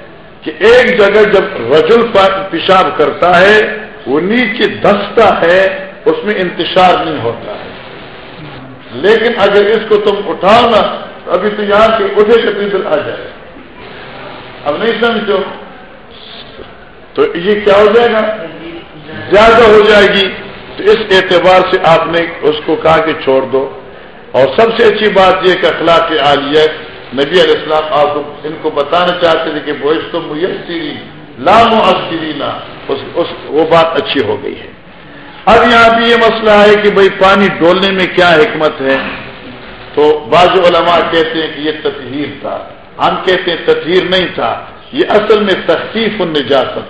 کہ ایک جگہ جب رجل پیشاب کرتا ہے، وہ نیچے دستا ہے، اس میں انتشار نہیں ہوتا ہے۔ لیکن اگر اس کو تم اٹھاؤ نا ابھی تو یہاں کے اٹھے کے پیدل آ جائے۔ اب نہیں سمجھو تو یہ کیا ہو جائے گا؟ زیادہ ہو جائے گی۔ تو اس اعتبار سے آپ نے اس کو کہا کہ چھوڑ دو۔ اور سب سے اچھی بات یہ کہ اخلاق عالیہ نبی علیہ السلام آپ کو ان کو بتانا چاہتے تھے کہ بوئس تو میسری لام و وہ بات اچھی ہو گئی ہے۔ اب یہاں بھی یہ مسئلہ ہے کہ بھائی پانی ڈولنے میں کیا حکمت ہے؟ تو بعض علماء کہتے ہیں کہ یہ تطہیر تھا۔ ہم کہتے ہیں تطہیر نہیں تھا۔ یہ اصل میں تخفیف النجاست تھا۔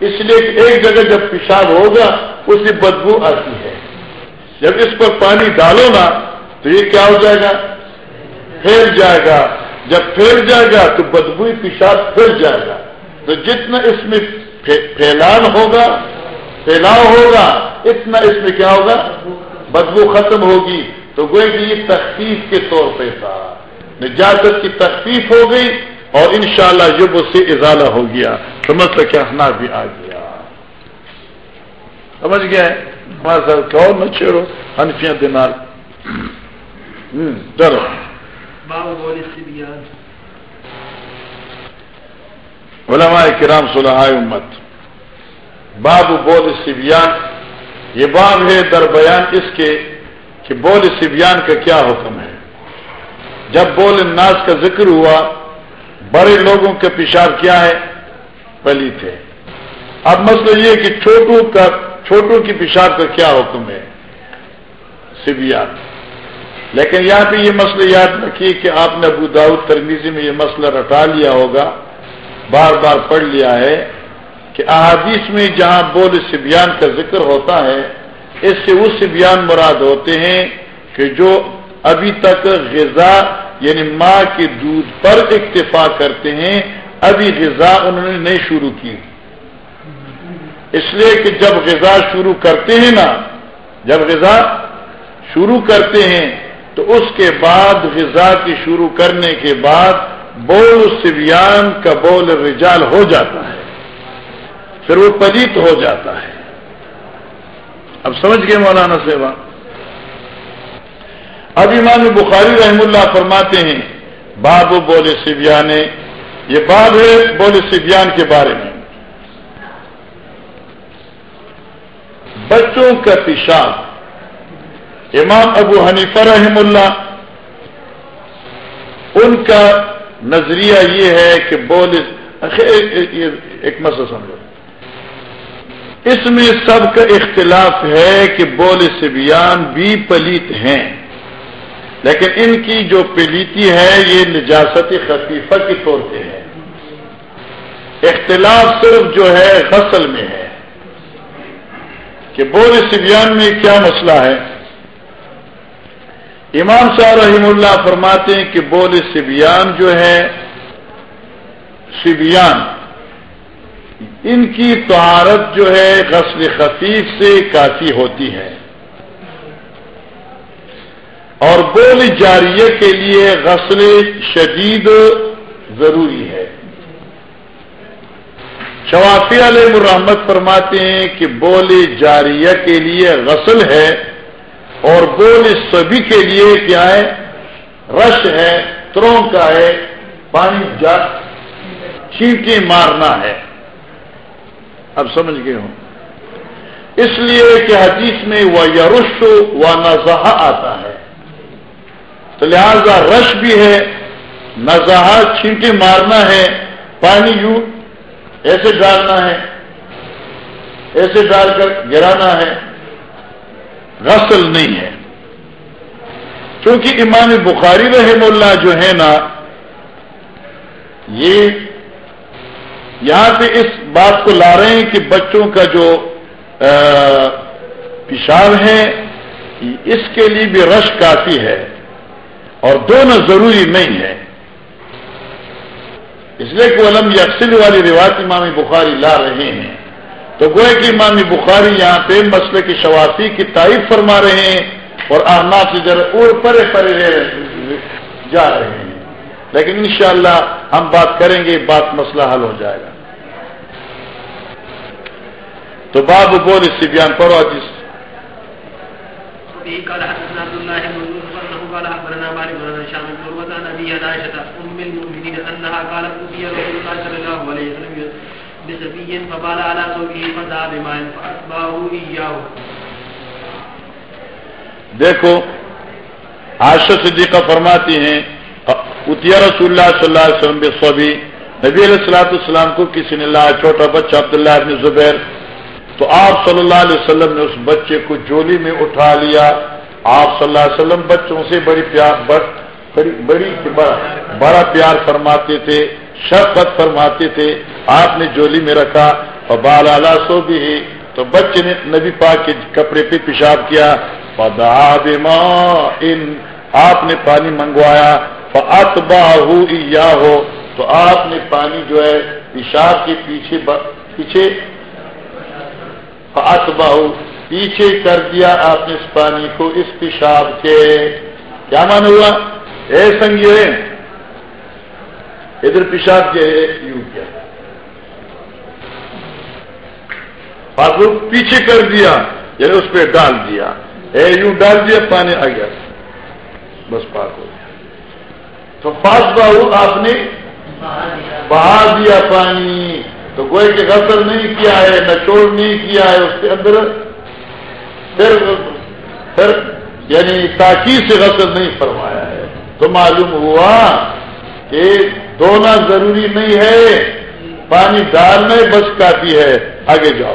اس لیے کہ ایک جگہ جب پیشاب ہوگا، اس بدبو آتی ہے۔ جب اس پر پانی ڈالو نا، تو یہ کیا ہو جائے گا؟ پھیل جائے گا۔ جب پھیل جائے گا تو بدبو پیشاب پھیل جائے گا۔ تو جتنا اس میں پھیلان ہوگا، پھیلاؤ ہوگا، اتنا اس میں کیا ہوگا؟ بدبو ختم ہوگی۔ تو گوئے کہ یہ تخفیف کے طور پہ تھا۔ نجازت کی تخفیف ہو گئی اور انشاءاللہ جب اس سے ازالہ ہو گیا۔ تو مطلب کیا بھی آ گیا۔ سمجھ گیا ہمارے ساتھ کہو نہ چھیڑو۔ ہنفیاں دینار چلو علماء کرام صلاح امت باب بول سبیان، یہ باب ہے در بیان اس کے کہ بول سبیان کا کیا حکم ہے۔ جب بول الناس کا ذکر ہوا، بڑے لوگوں کے پیشاب کیا ہے؟ پلی تھے۔ اب مسئلہ یہ کہ چھوٹوں کا، چھوٹوں کی پیشاب کا کیا حکم ہے؟ سبیان۔ لیکن یہاں پہ یہ مسئلہ یاد رکھیے کہ آپ نے ابو داؤد ترمیزی میں یہ مسئلہ رٹا لیا ہوگا، بار بار پڑھ لیا ہے کہ احادیث میں جہاں بول سبیان کا ذکر ہوتا ہے، اس سے اس بیان مراد ہوتے ہیں کہ جو ابھی تک غذا یعنی ماں کے دودھ پر اکتفا کرتے ہیں، ابھی غذا انہوں نے نہیں شروع کی۔ اس لیے کہ جب غذا شروع کرتے ہیں نا، جب غذا شروع کرتے ہیں تو اس کے بعد غذا کی شروع کرنے کے بعد بول سبیان کا بول رجال ہو جاتا ہے، پھر وہ پلیت ہو جاتا ہے۔ اب سمجھ گئے مولانا سیوا اب امام بخاری رحم اللہ فرماتے ہیں، باب بول سبیان، یہ باب ہے بول سبیان کے بارے میں۔ بچوں کا پیشاب امام ابو حنیفہ رحم اللہ، ان کا نظریہ یہ ہے کہ بول ایک مسئلہ سمجھو۔ اس میں سب کا اختلاف ہے کہ بول سبیان بھی پلیت ہیں، لیکن ان کی جو پلیتی ہے، یہ نجاست خفیفہ کے طور پہ ہے۔ اختلاف صرف جو ہے غسل میں ہے۔ کہ بول سبیان میں کیا مسئلہ ہے؟ امام صاحب رحم اللہ فرماتے ہیں کہ بول سبیان جو ہے، سبیان، ان کی طہارت جو ہے غسل خفیف سے کافی ہوتی ہے۔ اور بول جاریہ کے لیے غسل شدید ضروری ہے۔ شوافی علیہ مرحمت فرماتے ہیں کہ بول جاریہ کے لیے غسل ہے۔ اور بول سبھی کے لیے کیا ہے؟ رش ہے تروں کا ہے، پانی جا چھینٹی مارنا ہے۔ اب سمجھ گئے ہوں۔ اس لیے کہ حدیث میں وہ یارش و نزہ آتا ہے۔ تو لہذا رش بھی ہے نزاہ چھینٹی مارنا ہے، پانی یوں ایسے ڈالنا ہے، ایسے ڈال کر گرانا ہے۔ غسل نہیں ہے۔ کیونکہ امام بخاری رحم اللہ جو ہے نا، یہ یہاں پہ اس بات کو لا رہے ہیں کہ بچوں کا جو پیشاب ہے، اس کے لیے بھی رش کافی ہے اور دونوں ضروری نہیں ہے۔ اس لیے کہ علم یکسل والی روایت امام بخاری لا رہے ہیں۔ تو گوئے کہ امام بخاری یہاں پہ مسئلے کی شوافی کی تعریف فرما رہے ہیں اور آنا سے ذرا اور پرے پرے جا رہے ہیں۔ لیکن انشاءاللہ ہم بات کریں گے، بات مسئلہ حل ہو جائے گا۔ تو باب بول اس۔ سے بیان پڑھو جس قال اخبرنا مالك بن هشام بن عروه عن ابي عائشه ام المؤمنين انها قالت اتي رسول الله صلى الله عليه وسلم بسبي فبال على ثوبه فدعا بماء فاصباه اياه دیکھو، عائشہ صدیقہ فرماتی ہیں، اتیا رسول اللہ صلی اللہ علیہ وسلم بے نبی علیہ السلاۃ السلام کو کسی نے لایا چھوٹا بچہ عبداللہ ابن زبیر، تو آپ صلی اللہ علیہ وسلم نے اس بچے کو جولی میں اٹھا لیا۔ آپ صلی اللہ علیہ وسلم بچوں سے بڑی پیار بڑی بڑی بڑا پیار فرماتے تھے، شفقت فرماتے تھے۔ آپ نے جولی میں رکھا اور بال آلہ سو بھی تو بچے نے نبی پاک کے کپڑے پہ پیشاب کیا ان، آپ نے پانی منگوایا یا ہو تو آپ نے پانی جو ہے پیشاب کے پیچھے پیچھے اتباہ پیچھے کر دیا آپ نے اس پانی کو، اس پیشاب کے۔ کیا مان ہوا؟ اے سنگی ادھر پیشاب کے یوں کیا۔ پیچھے کر دیا یعنی اس پہ ڈال دیا۔ اے، یوں ڈال دیا، پانی آ گیا۔ بس پاک ہو گیا۔ تو پاس بہو آپ نے بہا دیا پانی۔ تو کوئی کہ غسل نہیں کیا ہے، نہ چوڑ نہیں کیا ہے، اس کے اندر پھر پھر یعنی تاکید سے غسل نہیں فرمایا ہے۔ تو معلوم ہوا کہ دھونا ضروری نہیں ہے، پانی ڈالنا بس کافی ہے۔ آگے جاؤ۔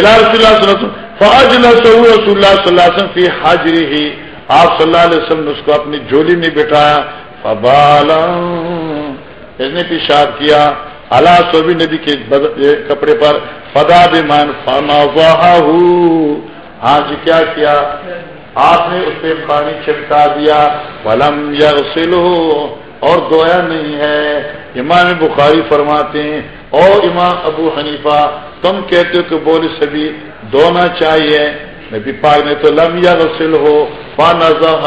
رسول اللہ صلی اللہ فاج رسول اللہ صلی اللہ علیہ وسلم فی حاضری ہی آپ صلی اللہ علیہ وسلم نے اس کو اپنی جھولی میں بٹھایا۔ فبال اس نے پیشاب کیا۔ اللہ سوبی ندی کے کپڑے پر۔ فدا بیمان فانا ہاں جی کیا کیا؟ آپ نے اس پہ پانی چھڑکا دیا۔ ولم یا اور دویا نہیں ہے۔ امام بخاری فرماتے ہیں۔ اور امام ابو حنیفہ تم کہتے ہو کہ بول سبھی دھونا چاہیے۔ نبی پاک نے تو لم یا رسل ہو پا نظر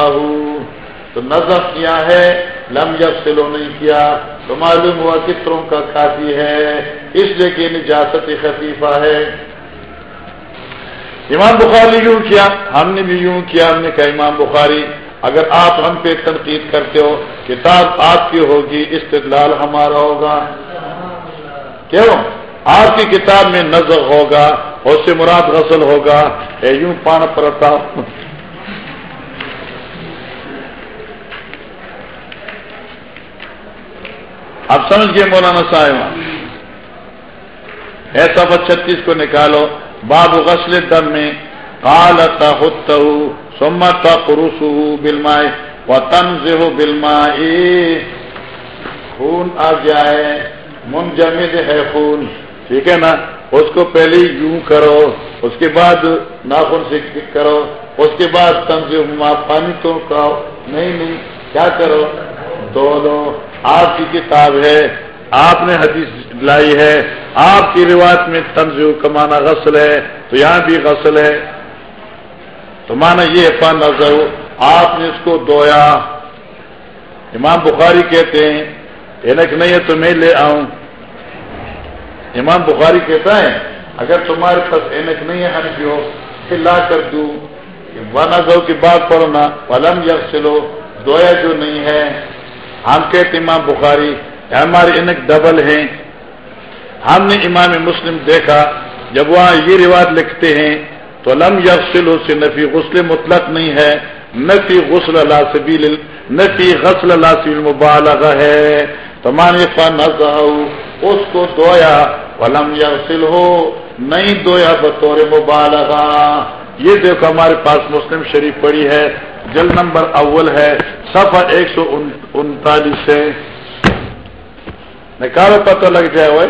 تو نظر کیا ہے؟ لم یا سلو نہیں کیا۔ تو معلوم ہوا کتروں کا کافی ہے۔ اس لیے کہ نجاست خفیفہ ہے۔ امام بخاری یوں کیا، ہم نے بھی یوں کیا۔ ہم نے کہا امام بخاری، اگر آپ ہم پہ تنقید کرتے ہو، کتاب آپ کی ہوگی، استدلال ہمارا ہوگا۔ کیوں؟ آپ کی کتاب میں نظر ہوگا، اس سے مراد غسل ہوگا۔ اے یوں پان پڑتا اب سمجھ گئے مولانا صاحب؟ ایسا بس چھتیس کو نکالو۔ باب غسل دم میں کال تحت سمت قروسو بلمائے و تنظ بلمائے خون آ جائے، منجمد ہے خون۔ ٹھیک ہے نا؟ اس کو پہلے یوں کرو، اس کے بعد ناخن سے کرو، اس کے بعد تنظیم پانی تو کھاؤ۔ نہیں نہیں، کیا کرو؟ دونوں آپ کی کتاب ہے، آپ نے حدیث لائی ہے۔ آپ کی روایت میں تنظیم کمانا غسل ہے، تو یہاں بھی غسل ہے۔ تو مانا یہ فن نظر، آپ نے اس کو دویا امام بخاری کہتے ہیں اینک نہیں ہے تو میں لے آؤں۔ امام بخاری کہتا ہے، اگر تمہارے پاس اینک نہیں ہے ہم ہو، پھر لا کر دوں ورنہ گو کی بات پڑھو نا پلم یفسلو دویا جو نہیں ہے۔ ہم کہتے امام بخاری ہماری اینک ڈبل ہیں۔ ہم نے امام مسلم دیکھا، جب وہاں یہ رواج لکھتے ہیں، تو لم یغسل سے نفی غسل مطلق نہیں ہے۔ نفی غسل اللہ سبیل نفی غسل اللہ سبیل مبالغ ہے۔ تو مانے فن اس کو دویا ولم یغسل ہو نہیں دویا بطور مبالغ یہ دیکھو ہمارے پاس مسلم شریف پڑی ہے، جل نمبر اول ہے، صفحہ ایک سو انتالیس سے۔ نکالو پتہ لگ جائے وہ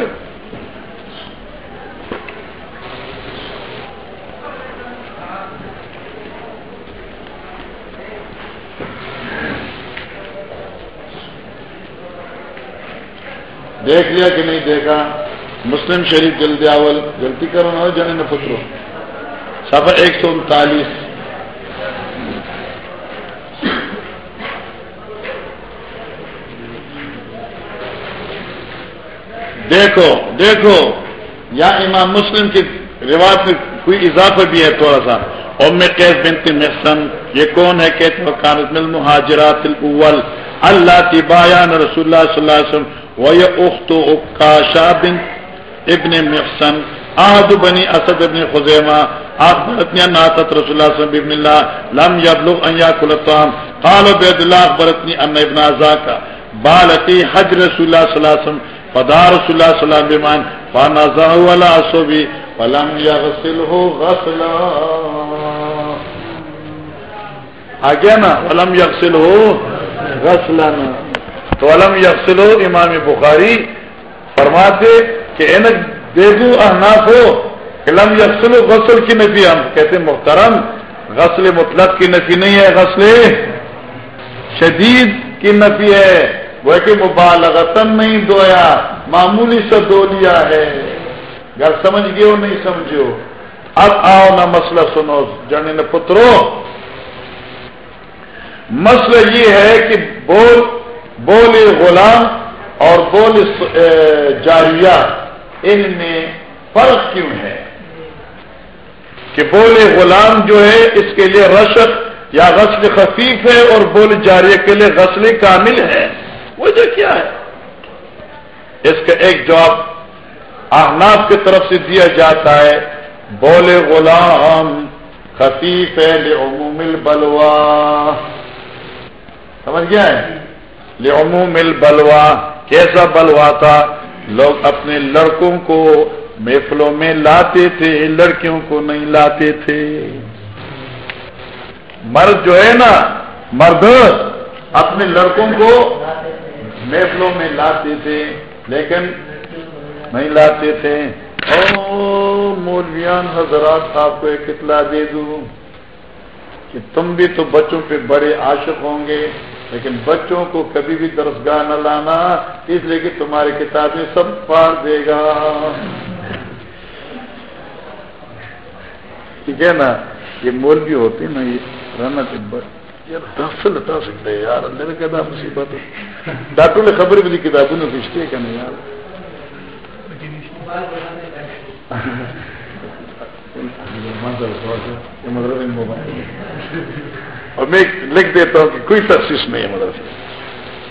دیکھ لیا کہ نہیں دیکھا؟ مسلم شریف جلدی اول غلطی کرو نہ جانے نہ پترو سفر ایک سو انتالیس۔ دیکھو دیکھو یا امام مسلم کی روایت میں کوئی اضافہ بھی ہے تھوڑا سا۔ اور میں قید بنت محسن، یہ کون ہے کہتے کانت مل مہاجرات الاول۔ اللہ کی بایا رسول اللہ صلی اللہ علیہ وسلم اخت اکاشا بن ابن محسن آد بنی اسد ابن خزیمہ اخبرتنی ناتت رسول اللہ صلی ابن اللہ، لم یبلغ ان یاکل الطعام. قال عبد الله اخبرتني ان ابن ازاك بالتي حج رسول الله صلی اللہ علیہ وسلم فدار رسول الله صلی اللہ علیہ وسلم بمان فنزع ولا صبي فلم يغسله غسلا. آگیا نا، فلم يغسله غسلا تو علم یقسلو امام بخاری فرماتے کہ احناف ہو علم یقسلو غسل کی نبی ہم۔ کہتے محترم، غسل مطلق کی نفی نہیں ہے، غسل شدید کی نفی ہے۔ وہ کہ مبالغتن نہیں دویا معمولی سے دو لیا ہے۔ گھر سمجھ گئے ہو، نہیں سمجھو اب آؤ نہ مسئلہ سنو جن نے پترو۔ مسئلہ یہ ہے کہ بول بول غلام اور بول جاریہ۔ ان میں فرق کیوں ہے؟ کہ بول غلام جو ہے، اس کے لیے رشت یا غسل خفیف ہے اور بول جاریہ کے لیے غسل کامل ہے۔ وجہ کیا ہے؟ اس کا ایک جواب احناف کی طرف سے دیا جاتا ہے۔ بول غلام خفیف ہے لعموم البلوا سمجھ گیا ہے؟ لعموم البلوا کیسا بلوا تھا؟ لوگ اپنے لڑکوں کو محفلوں میں لاتے تھے، لڑکیوں کو نہیں لاتے تھے۔ مرد جو ہے نا، مرد اپنے لڑکوں کو محفلوں میں لاتے تھے، لیکن نہیں لاتے تھے۔ او مولیان حضرات آپ کو ایک اطلاع دے دوں کہ تم بھی تو بچوں پہ بڑے عاشق ہوں گے۔ لیکن بچوں کو کبھی بھی درسگاہ نہ لانا اس لیے کہ تمہاری کتابیں سب پار دے گا۔ ٹھیک ہے نا؟ یہ مول بھی ہوتی نا یہ رہنا یار دس سے لٹا سکتے یار اللہ نے مصیبت ڈاکٹر نے خبر بھی کتابوں نے پوچھتے کہ نہیں یار؟ اور میں لکھ دیتا ہوں کہ کوئی تخصیص نہیں ہے مدرسے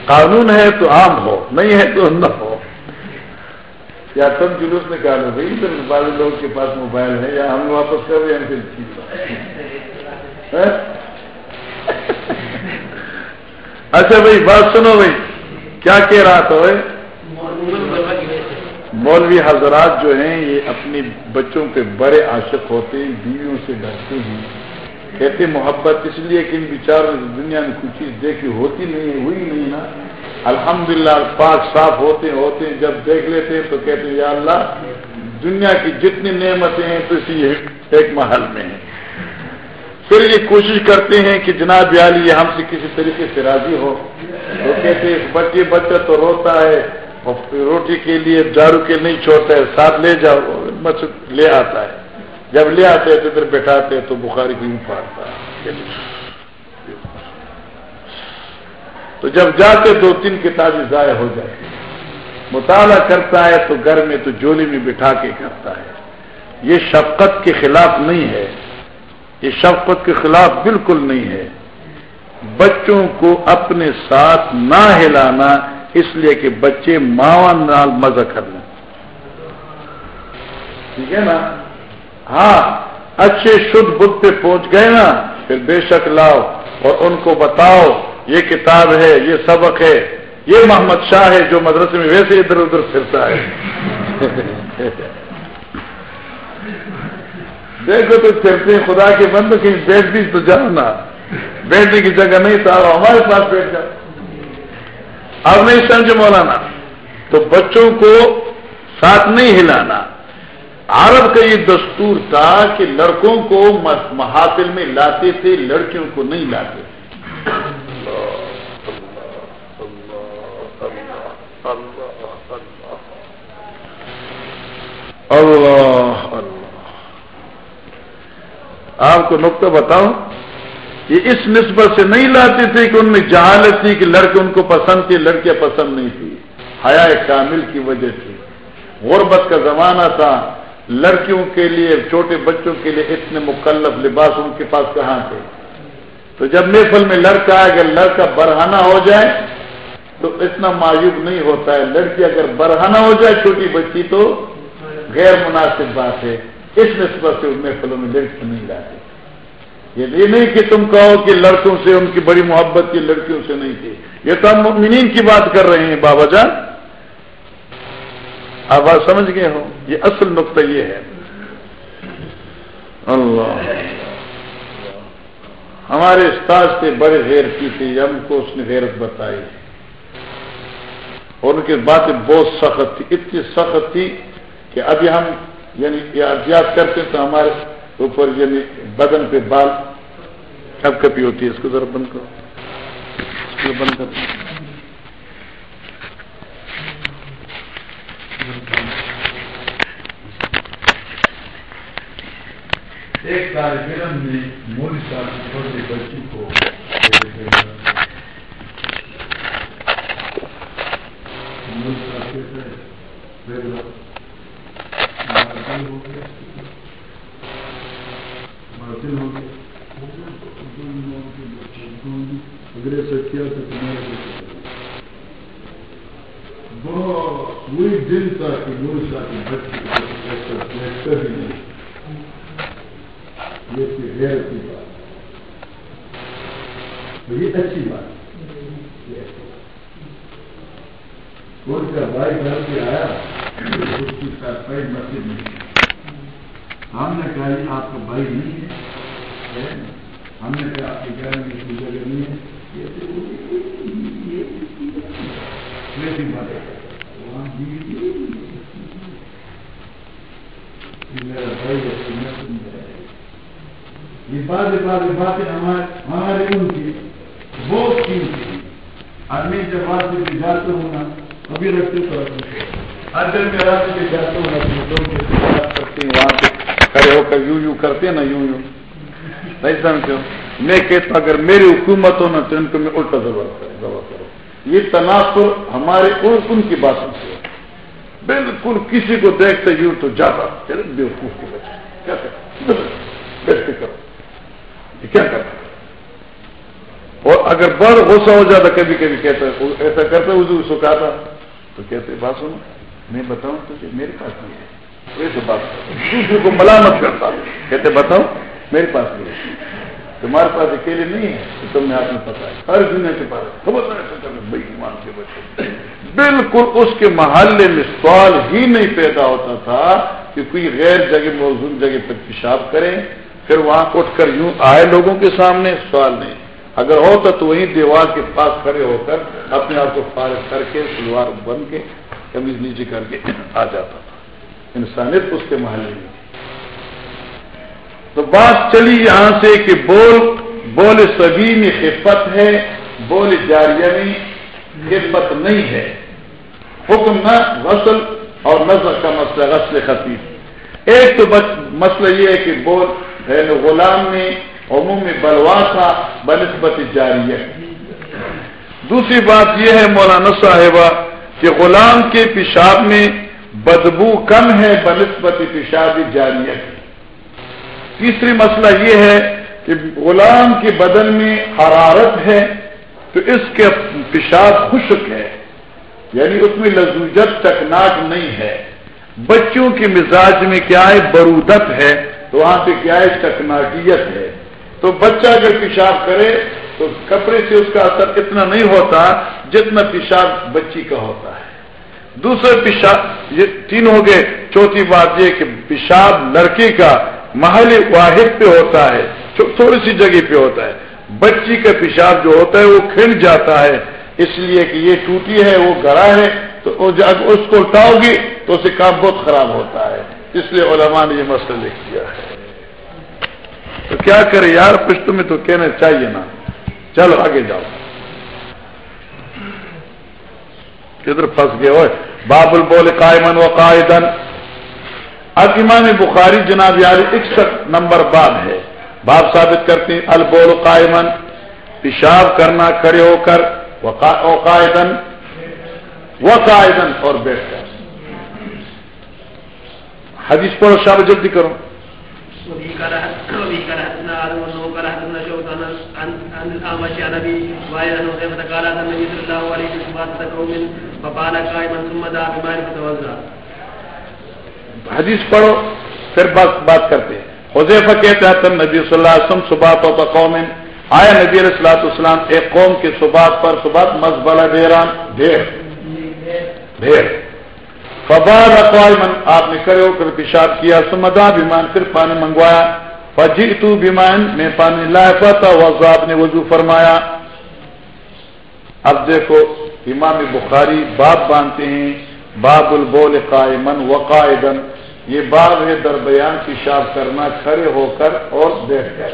قانون ہے تو عام ہو، نہیں ہے تو نہ ہو۔ یا تم جلوس نکالو بھائی سر بعض لوگوں کے پاس موبائل ہے، یا ہم واپس کر رہے ہیں ہاں؟ اچھا بھائی، بات سنو بھائی، کیا کہہ رہا تھا مولوی حضرات جو ہیں، یہ اپنی بچوں کے بڑے عاشق ہوتے ہیں، بیویوں سے ڈرتے ہیں۔ کہتے محبت اس لیے کہ ان بیچاروں دنیا میں کچھ چیز دیکھی ہوتی نہیں ہے، ہوئی نہیں نا۔ الحمدللہ پاک صاف ہوتے ہوتے جب دیکھ لیتے تو کہتے ہیں، یا اللہ، دنیا کی جتنی نعمتیں ہیں تو اسی ایک محل میں ہیں۔ پھر یہ کوشش کرتے ہیں کہ جناب علی، یہ ہم سے کسی طریقے سے راضی ہو۔ تو کہتے ہیں، بچے، بچہ تو روتا ہے روٹی کے لیے دارو کے نہیں چھوڑتا ہے، ساتھ لے جاؤ لے آتا ہے۔ جب لے آتے ہیں تو پھر بیٹھاتے تو بخاری کو یوں پھاڑتا تو جب جاتے دو تین کتابیں ضائع ہو جاتی مطالعہ کرتا ہے تو گھر میں تو جولی میں بٹھا کے کرتا ہے۔ یہ شفقت کے خلاف نہیں ہے۔ یہ شفقت کے خلاف بالکل نہیں ہے۔ بچوں کو اپنے ساتھ نہ ہلانا اس لیے کہ بچے ماوا نال مزہ کر لیں ٹھیک ہے نا؟ ہاں اچھے شدھ بدھ پہ پہنچ گئے نا، پھر بے شک لاؤ اور ان کو بتاؤ، یہ کتاب ہے، یہ سبق ہے، یہ محمد شاہ ہے جو مدرسے میں ویسے ادھر ادھر پھرتا ہے۔ دیکھو تو پھرتے خدا کے بند کہیں بیٹھ بھی تو جاؤ نا۔ بیٹھنے کی جگہ نہیں تھا ہمارے پاس بیٹھ جاؤ۔ اب نہیں سمجھ مولانا، تو بچوں کو ساتھ نہیں ہلانا۔ عرب کا یہ دستور تھا کہ لڑکوں کو محافل میں لاتے تھے، لڑکیوں کو نہیں لاتے اللہ اللہ آپ کو نقطہ بتاؤں یہ اس نسبت سے نہیں لاتے تھے کہ ان میں جہالت تھی کہ لڑکے ان کو پسند تھے، لڑکیاں پسند نہیں تھی حیا کامل کی وجہ تھی غربت کا زمانہ تھا۔ لڑکیوں کے لیے، چھوٹے بچوں کے لیے اتنے مکلف لباس ان کے پاس کہاں تھے؟ تو جب محفل میں لڑکا اگر لڑکا برہانہ ہو جائے تو اتنا معیوب نہیں ہوتا ہے۔ لڑکی اگر برہانہ ہو جائے چھوٹی بچی تو غیر مناسب بات ہے۔ اس نسبت سے محفلوں میں لڑکی نہیں لاتے یہ نہیں کہ تم کہو کہ لڑکوں سے، ان کی بڑی محبت کی لڑکیوں سے نہیں تھی۔ یہ تو ہم مؤمنین کی بات کر رہے ہیں، بابا جان۔ آپ بات سمجھ گئے ہو یہ اصل نقطہ یہ ہے۔ اللہ۔ ہمارے استاد سے بڑے غیر کی تھی ہم کو اس نے غیرت بتائی۔ اور ان کی باتیں بہت سخت تھی، اتنی سخت تھی کہ ابھی ہم یعنی کرتے تو ہمارے اوپر یعنی بدن پہ بال کب کپی ہوتی ہے۔ اس کو ذرا بند کرو۔ بند کر ایک طالب علم نے مول صاحب چھوٹے بچی کو اگر ایسا کیا تو تمہارے وہی دن تھا مول صاحب کی بچی ایسا ہی نہیں یہ غیر کی بات یہ اچھی بات کون کا بھائی گھر سے آیا اس کی کوئی مسجد نہیں ہم نے کہا یہ آپ کا بھائی نہیں ہے ہم نے کہا آپ کے گھر میں کوئی جگہ نہیں ہے میرا بھائی یہ بات بات باتیں ہمارے ان کی بہت قیمتی آدمی جب بات سے جاتے ہونا ابھی رکھتے تو ہر دن میں رات سے جاتے ہونا کرتے ہیں وہاں پہ کھڑے ہو کر یوں یوں کرتے ہیں نا یوں یوں نہیں سمجھتے ہو میں کہتا اگر میری حکومت ہو نا تو ان کو میں الٹا دبا دبا کروں۔ یہ تناسر ہمارے ان کی باتوں سے بالکل کسی کو دیکھتے یوں تو جاتا چلے بیوقوف کے بچے کیا کرو کیا کرتا اور اگر بڑھ غصہ ہو جاتا، کبھی کبھی کہتا ایسا کرتا اردو اس کو کہا تھا تو کہتے بات سنو، میں بتاؤں تو میرے پاس نہیں ہے۔ ویسے بات دوسرے کو ملامت کرتا کہتے بتاؤ، میرے پاس نہیں ہے۔ تمہارے پاس اکیلے نہیں ہے تو تم نے آپ نے پتا ہے۔ ہر دنیا کے پاس خبر بھائی کے بچے۔ بالکل اس کے محلے میں سوال ہی نہیں پیدا ہوتا تھا کہ کوئی غیر جگہ موزون جگہ پر پیشاب کریں پھر وہاں اٹھ کر یوں آئے لوگوں کے سامنے، سوال نہیں۔ اگر ہوتا تو وہیں دیوار کے پاس کھڑے ہو کر اپنے آپ کو فارغ کر کے سلوار بن کے کمیز نیچے کر کے آ جاتا تھا۔ انسانیت اس کے محلے میں تو بات چلی یہاں سے کہ بول بول سبھی میں خفت ہے، بول جاریہ میں خفت نہیں ہے۔ حکم نہ غسل اور نظر کا مسئلہ، غسل خطیب ایک تو مسئلہ یہ ہے کہ بول غلام میں عموم میں بلوا تھا، بنسبت جاری دوسری بات یہ ہے مولانا صاحبہ کہ غلام کے پیشاب میں بدبو کم ہے، بنسبت پیشاب جاری تیسری مسئلہ یہ ہے کہ غلام کے بدن میں حرارت ہے تو اس کے پیشاب خشک ہے یعنی اس میں لزوجت تکناک نہیں ہے۔ بچوں کے مزاج میں کیا ہے؟ برودت ہے، تو وہاں پہ کیا ہے؟ ٹکناٹیت ہے۔ تو بچہ اگر پیشاب کرے تو کپڑے سے اس کا اثر اتنا نہیں ہوتا جتنا پیشاب بچی کا ہوتا ہے۔ دوسرے پیشاب، یہ تین ہو گئے۔ چوتھی بات یہ کہ پیشاب لڑکے کا محل واحد پہ ہوتا ہے تھوڑی سی جگہ پہ ہوتا ہے۔ بچی کا پیشاب جو ہوتا ہے، وہ کھل جاتا ہے۔ اس لیے کہ یہ ٹوٹی ہے، وہ گڑا ہے۔ تو جب اس کو اٹھاؤ گی، تو اسے کام بہت خراب ہوتا ہے۔ اس لیے علماء نے یہ مسئلہ لکھ دیا ہے۔ تو کیا کرے یار پشت میں تو کہنا چاہیے نا۔ چلو، آگے جاؤ۔ کدھر پھنس گئے؟ ہوئے باب البول قائمن و قائدن اب امام بخاری جناب یار اکسٹھ نمبر باب ہے۔ باب ثابت کرتے ہیں، البول قائمن پیشاب کرنا، کھڑے ہو کر قائدن و قائدن اور بیٹھ کر حدیث پڑھو، شاہ جلدی کرو۔ حدیث پڑھو، پھر بات بات کرتے حضیفہ کہتے ہیں نبی صلی اللہ علیہ وسلم صبح ہوتا قوم آیا نبی علیہ السلاۃ السلام ایک قوم کے صبح پر صبح مزبلا ڈیران ڈھیر ڈھیر فبار اقوال من آپ نے کرے ہو کر پیشاب کیا سمدا بیمان، پھر پانی منگوایا۔ فجی تو بیمان میں پانی لایا پاتا وضو آپ نے وضو فرمایا۔ اب دیکھو، امام بخاری باب باندھتے ہیں۔ باب البول قائمن وقائدن یہ باب ہے در بیان پیشاب کرنا، کھڑے ہو کر اور بیٹھ کر۔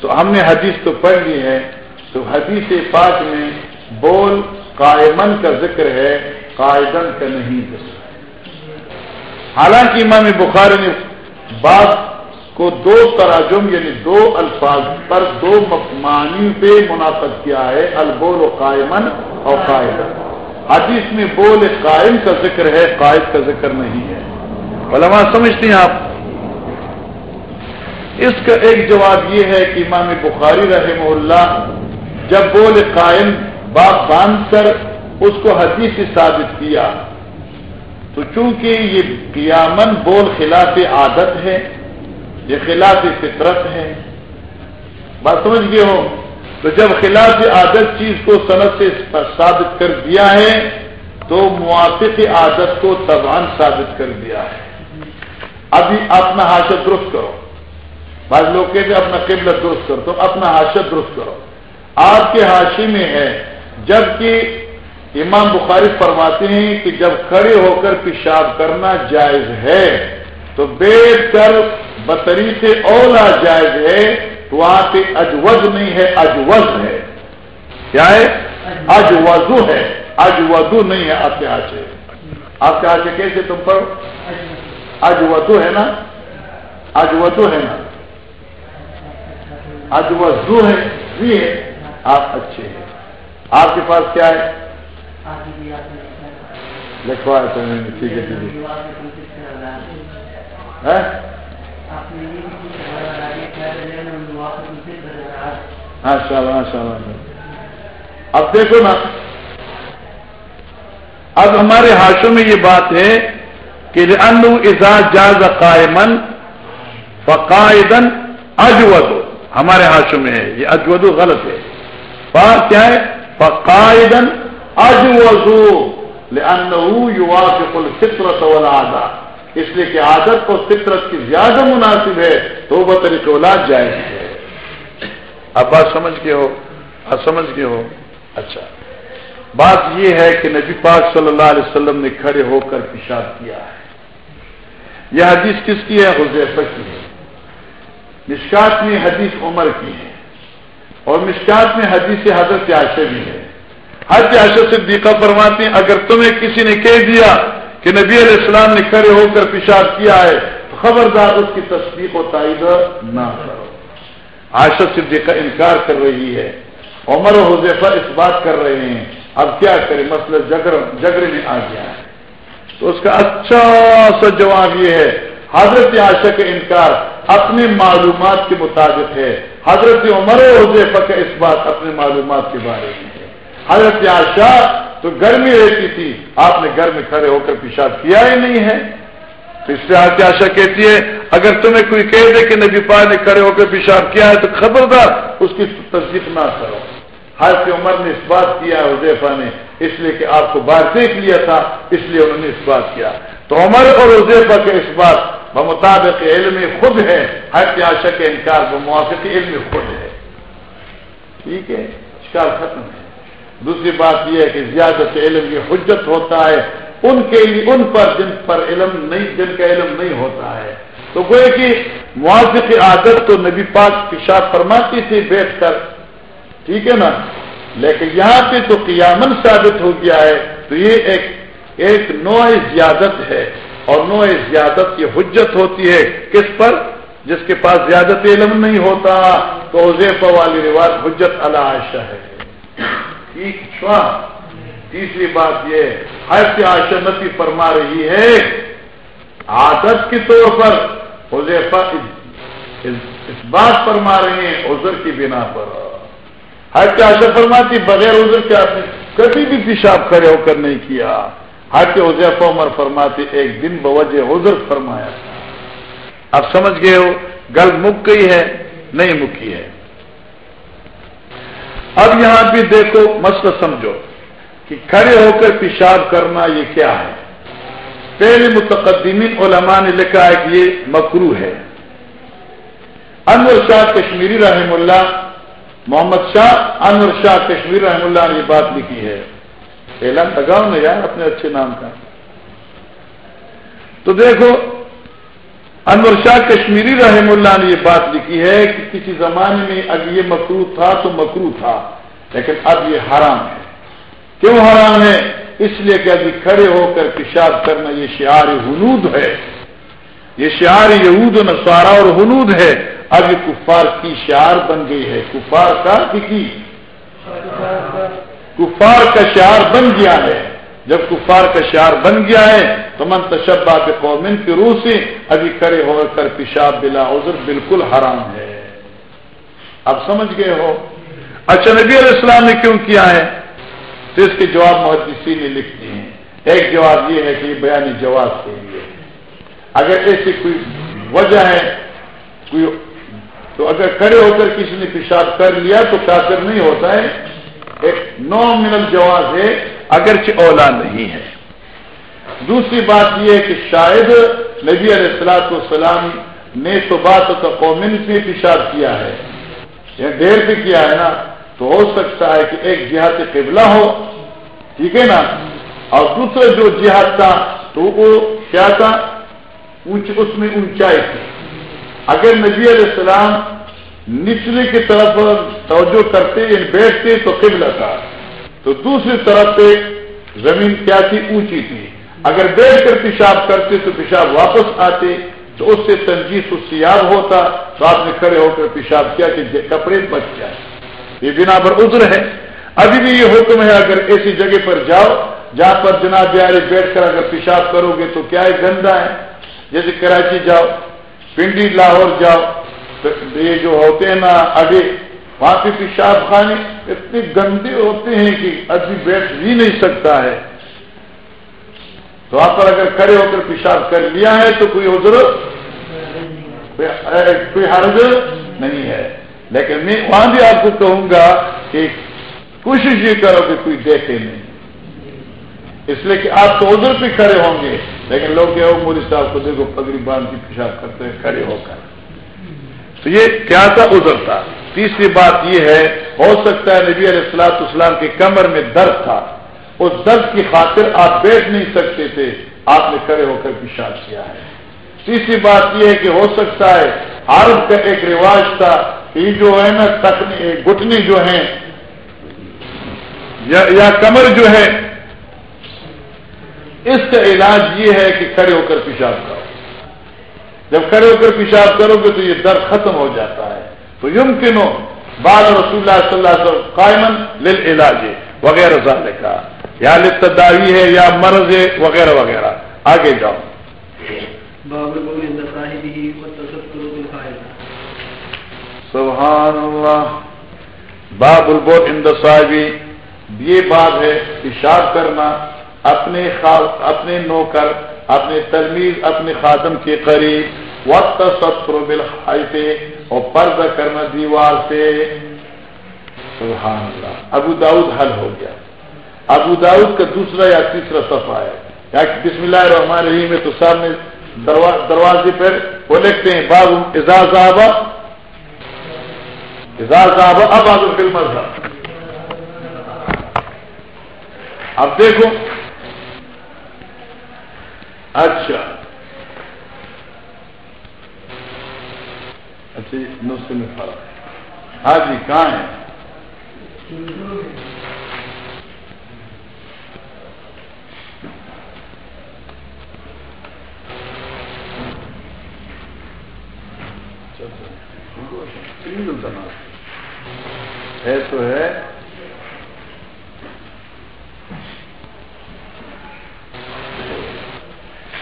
تو ہم نے حدیث تو پڑھ لی ہے۔ تو حدیث پاک میں بول قائمن کا ذکر ہے قائدن کا نہیں۔ ذکر حالانکہ امام بخاری نے بات کو دو تراجم یعنی دو الفاظ پر دو معنی پہ منعقد کیا ہے، البول و قائمن اور قائدن حدیث میں بول قائم کا ذکر ہے، قائد کا ذکر نہیں ہے۔ علماء سمجھتے ہیں آپ۔ اس کا ایک جواب یہ ہے کہ امام بخاری رحمہ اللہ جب بول قائم باپ باندھ کر اس کو حدیث سے ثابت کیا، تو چونکہ یہ قیامن بول خلاف عادت ہے، یہ خلاف فطرت ہے، بات سمجھ گئے ہو؟ تو جب خلاف عادت چیز کو صنعت سے ثابت کر دیا ہے، تو موافق عادت کو تبان ثابت کر دیا ہے۔ ابھی اپنا حاصل درست کرو۔ بعض لوگ کہتے اپنا قبل درست کرو، تو اپنا حاصل درست کرو۔ آپ کے حاشی میں ہے، جبکہ امام بخاری فرماتے ہیں کہ جب کھڑے ہو کر پیشاب کرنا جائز ہے، تو بیٹھ کر بطری سے اولا جائز ہے۔ تو وہاں پہ اجوز نہیں ہے، اجوز ہے۔ کیا ہے؟ اجوزو ہے۔ اجوزو نہیں ہے آپ کے آچے آپ کے آچے کیسے تم پر اجوزو ہے نا؟ اجوزو ہے نا۔ اجوزو ہے بھی ہے آپ اچھے ہیں۔ آپ کے پاس کیا ہے؟ لکھوا تو ٹھیک ہے ٹھیک ہے۔ ہاں؟ ماشاء اللہ ماشاء اللہ اب دیکھو نا، اب ہمارے ہاشوں میں یہ بات ہے کہ انو اعزاز جاز قائمن فقائدن اجود ہمارے ہاشوں میں ہے، یہ اجودو غلط ہے۔ کیا ہے؟ فقائدن اجوزو لانه يوافق الفطرت والعادات اس لیے کہ عادت کو فطرت کی زیادہ مناسب ہے تو وہ طریقے اولاد جائے گی اب بات سمجھ کے ہو؟ سمجھ کے ہو؟ اچھا۔ بات یہ ہے کہ نبی پاک صلی اللہ علیہ وسلم نے کھڑے ہو کر پیشاب کیا ہے۔ یہ حدیث کس کی ہے؟ حضیفہ کی ہے۔ مشکات میں حدیث عمر کی ہے۔ اور مشکات میں حدیث حضرت عاشر بھی ہے۔ حضرت عاشر سے دیکھا فرماتے ہیں، اگر تمہیں کسی نے کہہ دیا کہ نبی علیہ السلام نے کھڑے ہو کر پیشاب کیا ہے، تو خبردار اس کی تصدیق و تائید نہ کرو۔ آشر صدیقہ انکار کر رہی ہے، عمر و حضیفہ اس بات کر رہے ہیں، اب کیا کرے مسئلہ جگر جگرے میں آ گیا ہے۔ تو اس کا اچھا سا جواب یہ ہے، حضرت عاشق کا انکار اپنی معلومات کے مطابق ہے۔ حضرت عمر و حضیفہ کا اس بات اپنے معلومات کے بارے میں ہے۔ حضرت عاشا تو گرمی رہتی تھی۔ آپ نے گھر میں کھڑے ہو کر پیشاب کیا ہی نہیں ہے۔ تو اس سے آپ آشا کہتی ہے، اگر تمہیں کوئی کہہ دے کہ نبی پا نے کھڑے ہو کر پیشاب کیا ہے تو خبردار اس کی تصدیق نہ کرو۔ حضرت عمر نے اس بات کیا ہے حضیفہ نے اس لیے کہ آپ کو باہر دیکھ لیا تھا، اس لیے انہوں نے اس بات کیا۔ تو عمر اور حضیفہ کے اس بات بمطابق علم خود ہے۔ ہر آشا کے انکار بموافق علم خود ہے۔ ٹھیک ہے شکار ختم ہے۔ دوسری بات یہ ہے کہ زیادہ سے علم یہ حجت ہوتا ہے، ان کے لیے، ان پر جن پر علم نہیں، جن کا علم نہیں ہوتا ہے۔ تو گوئے کہ موافق عادت تو نبی پاک پیشاب فرماتی تھی بیٹھ کر، ٹھیک ہے نا؟ لیکن یہاں پہ تو قیامن ثابت ہو گیا ہے۔ تو یہ ایک ایک نوع زیادت ہے اور نوع زیادت کی حجت ہوتی ہے۔ کس پر؟ جس کے پاس زیادت علم نہیں ہوتا۔ تو حضیفہ والی رواج حجت عائشہ ہے۔ تیسری بات یہ، ہر سے آشنتی فرما رہی ہے۔ عادت کے طور پر حضیفہ اس بات فرما رہے ہیں، عذر کی بنا پر۔ ہر کے آشا فرماتی، بغیر عذر کے آپ نے کبھی بھی پیشاب کھڑے ہو کر نہیں کیا۔ ہر کے حضیفہ عمر فرماتی ایک دن بوجہ عذر فرمایا۔ تھا اب سمجھ گئے ہو، گل مک گئی ہے، نہیں مکی ہے۔ اب یہاں بھی دیکھو مسئلہ سمجھو کہ کھڑے ہو کر پیشاب کرنا یہ کیا ہے؟ پہلے متقدمین علماء نے لکھا ہے کہ یہ مکرو ہے۔ انور شاہ کشمیری رحم اللہ، محمد شاہ انور شاہ کشمیری رحم اللہ نے یہ بات لکھی ہے۔ اعلان لگاؤ نا یار اپنے اچھے نام کا۔ تو دیکھو انور شاہ کشمیری رحم اللہ نے یہ بات لکھی ہے کہ کسی زمانے میں اگر یہ مکرو تھا تو مکرو تھا، لیکن اب یہ حرام ہے۔ کیوں حرام ہے؟ اس لیے کہ ابھی کھڑے ہو کر پیشاب کرنا یہ شعار حنود ہے۔ یہ شعار یہود و نسوارا اور حنود ہے۔ اب یہ کفار کی شعار بن گئی ہے۔ کفار کا کی کفار کا شعار بن گیا ہے۔ جب کفار کا شعار بن گیا ہے، تو من تشبہ کے قومن کی روح سے ابھی کھڑے ہو کر پیشاب بلا عذر بالکل حرام ہے۔ آپ سمجھ گئے ہو؟ اچھا نبی علیہ السلام نے کیوں کیا ہے؟ تو اس کے جواب محدثی نے لکھتے ہیں۔ ایک جواب یہ ہے کہ یہ بیانی جواب کے لیے۔ اگر ایسی کوئی وجہ ہے، کوئی تو اگر کھڑے ہو کر کسی نے پیشاب کر لیا تو کافر نہیں ہوتا ہے۔ ایک نو منل جواز ہے۔ اگرچہ اولا نہیں ہے۔ دوسری بات یہ ہے کہ شاید نبی علیہ السلاط والسلام نے تو بات کا قومن سے پیشاب کیا ہے۔ یا دیر بھی کیا ہے نا، تو ہو سکتا ہے کہ ایک جہاد قبلہ ہو۔ ٹھیک ہے نا؟ اور دوسرا جو جہاد تھا، تو وہ کیا تھا؟ اس میں اونچائی تھی۔ اگر نبی علیہ السلام نچلے کی طرف توجہ کرتے یا بیٹھتے، تو قبلہ تھا۔ تو دوسری طرف سے زمین کیا تھی اونچی تھی۔ اگر بیٹھ کر پیشاب کرتے تو پیشاب واپس آتے، تو اس سے تنجیح سیاب ہوتا، تو آپ نے کھڑے ہو کر پیشاب کیا کہ کپڑے بچ جائے۔ یہ بنا پر عذر ہے۔ ابھی بھی یہ حکم ہے، اگر ایسی جگہ پر جاؤ جہاں پر جناب بیارے بیٹھ کر اگر پیشاب کرو گے تو کیا ہے گندا ہے۔ جیسے کراچی جاؤ، پنڈی لاہور جاؤ، تو یہ جو ہوتے ہیں نا اڈے وہاں پہ پیشاب خانے۔ اتنے گندے ہوتے ہیں کہ ابھی بیٹھ بھی نہیں سکتا ہے۔ تو وہاں پر اگر کھڑے ہو کر پیشاب کر لیا ہے تو کوئی عذر کوئی حرض نہیں ہے۔ لیکن میں وہاں بھی آپ کو کہوں گا کہ کوشش یہ کرو کہ کوئی دیکھے نہیں۔ اس لیے کہ آپ تو ادھر پہ کھڑے ہوں گے، لیکن لوگ کیا مودی صاحب کو دیکھو پگڑی باندھ کی پیشاب کرتے ہیں کھڑے ہو کر۔ تو یہ کیا تھا؟ ادھر تھا۔ تیسری بات یہ ہے، ہو سکتا ہے نبی علیہ السلاط اسلام کی کمر میں درد تھا، اس درد کی خاطر آپ بیٹھ نہیں سکتے تھے، آپ نے کھڑے ہو کر پیشاب کیا ہے۔ تیسری بات یہ ہے کہ ہو سکتا ہے عرب کا ایک رواج تھا یہ جو ہے نا تکنی گٹنی جو ہیں، یا یا کمر جو ہے، اس کا علاج یہ ہے کہ کھڑے ہو کر پیشاب کرو جب کھڑے ہو کر پیشاب کرو گے تو یہ درد ختم ہو جاتا ہے۔ تو یم کنو بال رسول اللہ صلی اللہ علیہ وسلم قائمن لل علاج وغیرہ کا یا لداوی ہے یا مرض ہے وغیرہ وغیرہ. آگے جاؤ. سبحان اللہ. باب البوت ان صاحبی یہ بات ہے اشار کرنا اپنے اپنے نوکر اپنے تلمیز اپنے خادم کے قریب. وقت ستر بالخائی سے اور پردہ کرنا دیوار سے سبحان اللہ۔ ابو داؤد حل ہو گیا۔ ابو داؤد کا دوسرا یا تیسرا صفحہ ہے۔ یا بسم اللہ الرحمن الرحیم میں تو سامنے دروازے پر وہ لکھتے ہیں بابو اعزاز صاحب اب آ فلم اب دیکھو۔ اچھا۔ اچھا نسخے میں فرق ہاں جی کہاں ہے ہے تو ہے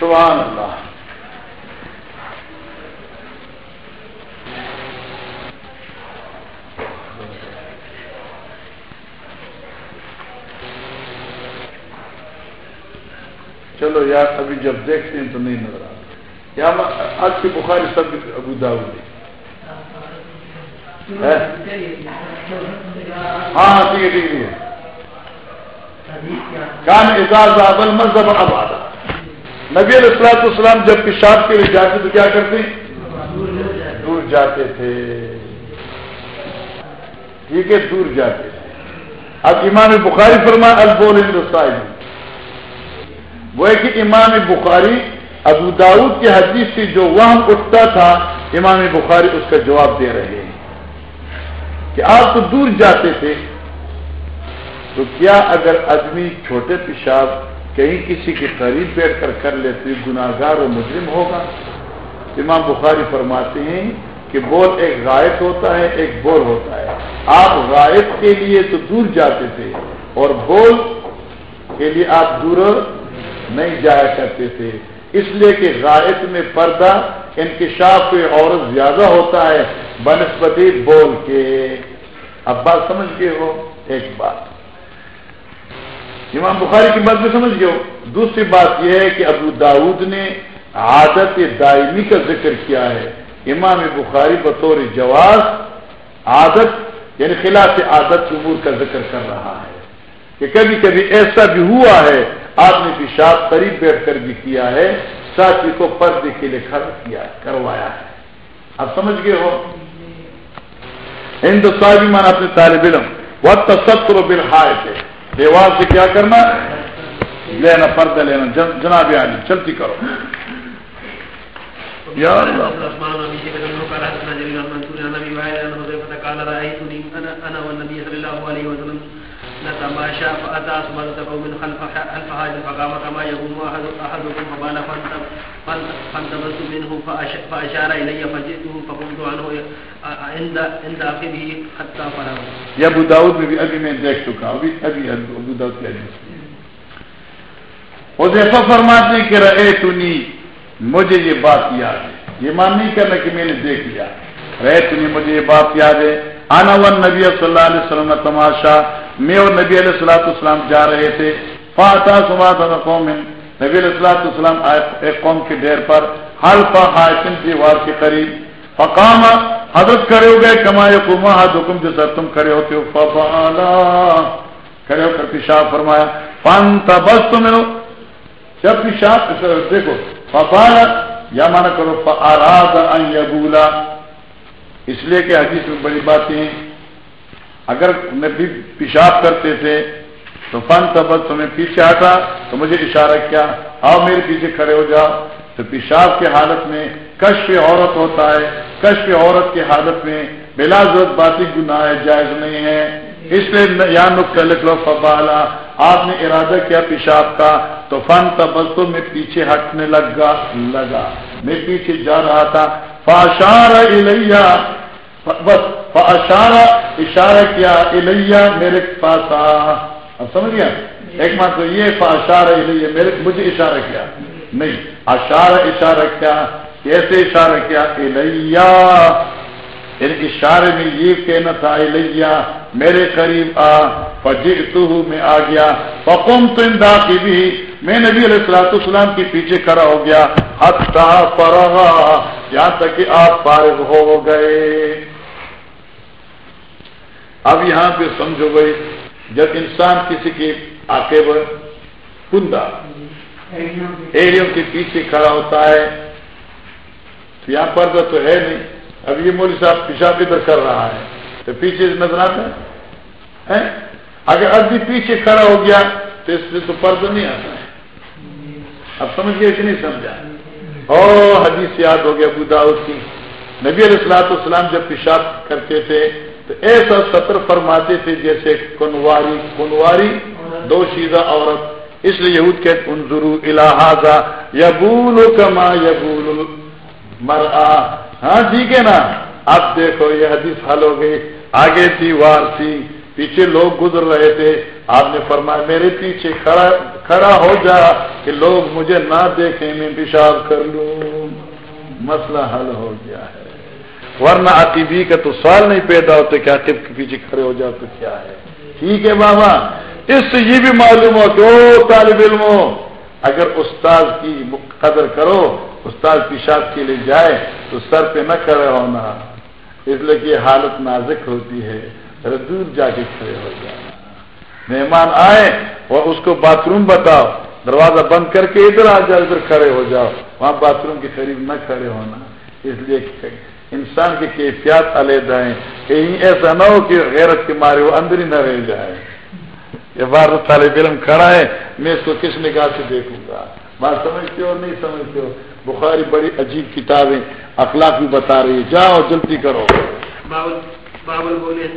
سبحان اللہ چلو یار، ابھی جب دیکھتے ہیں تو نہیں نظر آتا۔ یا آج کی بخاری سب ابو داؤد ہاں ہاں ٹھیک ہے ٹھیک ہے۔ کان اعزاز ابل مذہب اب نبی علیہ السلاط السلام جب پیشاب کے لیے جاتے تو کیا کرتے؟ دور جاتے تھے۔ ٹھیک ہے، دور جاتے تھے۔ اب امام بخاری فرما البول ہندوستانی وہ ہے کہ امام بخاری ابو داود کی حدیث سے جو وہاں اٹھتا تھا، امام بخاری اس کا جواب دے رہے ہیں کہ آپ تو دور جاتے تھے، تو کیا اگر آدمی چھوٹے پیشاب کہیں کسی کے قریب بیٹھ کر کر لیتے گناگار و مجرم ہوگا؟ امام بخاری فرماتے ہیں کہ بول ایک غائب ہوتا ہے، ایک بول ہوتا ہے۔ آپ غائب کے لیے تو دور جاتے تھے، اور بول کے لیے آپ دور نہیں جایا کرتے تھے۔ اس لیے کہ غائب میں پردہ انکشاف پہ عورت زیادہ ہوتا ہے بنسپتی بول کے۔ اب بات سمجھ گئے ہو؟ ایک بات۔ امام بخاری کی بات میں سمجھ گئے ہو۔ دوسری بات یہ ہے کہ ابو داود نے عادت دائمی کا ذکر کیا ہے۔ امام بخاری بطور جواز عادت یعنی خلاف عادت امور کا ذکر کر رہا ہے کہ کبھی کبھی ایسا بھی ہوا ہے آپ نے پیشاب قریب بیٹھ کر بھی کیا ہے، ساتھی کو پردے کے لیے کھڑا کیا، کروایا ہے۔ آپ سمجھ گئے ہو؟ ہندوستانی مان اپنے طالب علم وہ تصور بالحائے تھے دیوار سے کیا کرنا؟ لینا، پردہ لینا۔ جناب علی چلتی کرو۔ یا اللہ۔ نتماشى فأتى أصبرت قوم خلف خلف هذا فقام كما يقوم أحد، أحدكم فبال فانتبست منه فأشار إلي فجئته فقمت عنه عند عند آخره حتى فرغ. یہ ابو داود میں بھی ابھی میں دیکھ چکا ابھی ابھی ابو داود کی حدیث حذیفہ فرماتے ہیں کہ رہے تنی مجھے یہ بات یاد ہے یہ مان نہیں کرنا کہ میں نے دیکھ لیا رہے تنی مجھے یہ بات یاد ہے آنا ون نبی صلی اللہ علیہ وسلم تماشا میں اور نبی علیہ السلاۃ السلام جا رہے تھے۔ فاطا سما قوم نبی علیہ السلاۃ السلام ایک قوم کے ڈیر پر۔ حلفا حاصن دیوار کے قریب۔ فقام، حضرت کھڑے ہو گئے۔ کما کما حکم جیسا تم کھڑے ہوتے ہو۔ فبالا کھڑے ہو کر پیشاب فرمایا۔ پان بس تو میں جب پیشاب، دیکھو۔ فبالا یا مانا کرو، فاراد ان یبولا۔ اس لیے کہ حدیث میں بڑی باتیں اگر نبی پیشاب کرتے تھے، تو فن تبت تمہیں پیچھے آتا تو مجھے اشارہ کیا، آؤ میرے پیچھے کھڑے ہو جاؤ۔ تو پیشاب کی حالت میں کشف عورت ہوتا ہے۔ کشف عورت کی حالت میں بلا ضرورت باتی گناہ جائز نہیں ہے اس لیے یا نقطہ لکھ لو، فبالا، آپ نے ارادہ کیا پیشاب کا، تو فن تبل تو میں پیچھے ہٹنے لگا لگا۔ میں پیچھے جا رہا تھا۔ فاشار بس اشارہ اشارہ کیا الیا میرے پاس اب سمجھ گیا؟ ایک بات تو یہ فاشارہ الیا میرے مجھے اشارہ کیا؟ نہیں۔ اشارہ اشارہ کیا؟ کیسے اشارہ کیا؟ الیا یعنی اشارے میں یہ کہنا تھا الیا میرے قریب آ فجر تو میں آ گیا۔ فقم تو اندا کی بھی میں نبی علیہ السلاۃ السلام کے پیچھے کھڑا ہو گیا۔ حتہ فرغا۔ یہاں تک کہ آپ فارغ ہو گئے۔ اب یہاں پہ سمجھو بھائی، جب انسان کسی کے آکے بڑھ کندا ایریوں کے پیچھے کھڑا ہوتا ہے، تو یہاں پردہ تو ہے نہیں۔ اب یہ مودی صاحب پیشاب ادھر کر رہا ہے، تو پیچھے نظر آتا ہے اگر ابھی پیچھے کھڑا ہو گیا، تو اس سے تو پردہ نہیں آتا ہے۔ اب سمجھ گئے کہ نہیں سمجھا۔ او حدیث یاد ہو گیا بداؤ کی۔ نبی علیہ السلاط السلام جب پیشاب کرتے تھے تو ایسا سطر فرماتے تھے جیسے کنواری کنواری، دو شیزہ عورت۔ اس لیے یہود کے انضرو الحاظہ یبول کما یبول مر ہاں ٹھیک ہے نا؟ اب دیکھو، یہ حدیث حل ہو گئی۔ آگے تھی، وار تھی، پیچھے لوگ گزر رہے تھے۔ آپ نے فرمایا، میرے پیچھے کھڑا کھڑا ہو جا کہ لوگ مجھے نہ دیکھیں، میں پیشاب کر لوں۔ مسئلہ حل ہو گیا ہے۔ ورنہ عقیبی کا تو سوال نہیں پیدا ہوتے کہ عقیب کے پیچھے کھڑے ہو جاؤ تو کیا ہے۔ ٹھیک ہے بابا۔ اس سے یہ بھی معلوم ہو کہ او طالب علموں، اگر استاد کی قدر کرو، استاد پیشاب کے لیے جائے، تو سر پہ نہ کھڑے ہونا۔ اس لیے کہ حالت نازک ہوتی ہے دور جا کے کھڑے ہو جانا۔ مہمان آئے اور اس کو باتھ روم بتاؤ۔ دروازہ بند کر کے ادھر آ جاؤ، ادھر کھڑے ہو جاؤ۔ وہاں باتھ روم کے قریب نہ کھڑے ہونا۔ اس لیے انسان کی کیفیات علیحدہ ہیں کہیں ایسا نہ ہو کہ غیرت کے مارے وہ اندر ہی نہ رہ جائے۔ یہ بار طالب علم کھڑا ہے میں اس کو کس نگاہ سے دیکھوں گا؟ بات سمجھتے ہو نہیں سمجھتے ہو؟ بخاری بڑی عجیب کتابیں اخلاق بھی بتا رہی ہے۔ جاؤ جلدی کرو۔ بابل بولے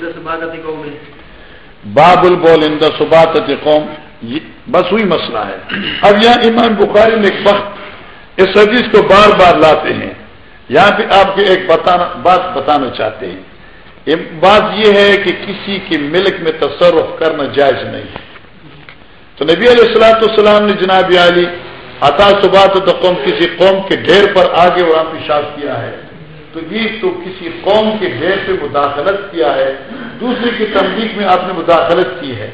بابل بول اندر سبات قوم بس وہی مسئلہ ہے۔ اب یہاں امام بخاری نے ایک وقت اس حدیث کو بار بار لاتے ہیں۔ یہاں پہ آپ کے ایک بتانا بات بتانا چاہتے ہیں۔ بات یہ ہے کہ کسی کے ملک میں تصرف کرنا جائز نہیں ہے۔ تو نبی علیہ السلاۃ السلام نے جناب علی عطا صبات تو قوم، کسی قوم کے ڈھیر پر آگے وہاں پیشاب کیا ہے۔ تو یہ تو کسی قوم کے ڈھیر پہ مداخلت کیا ہے۔ دوسرے کی تنظیم میں آپ نے مداخلت کی ہے۔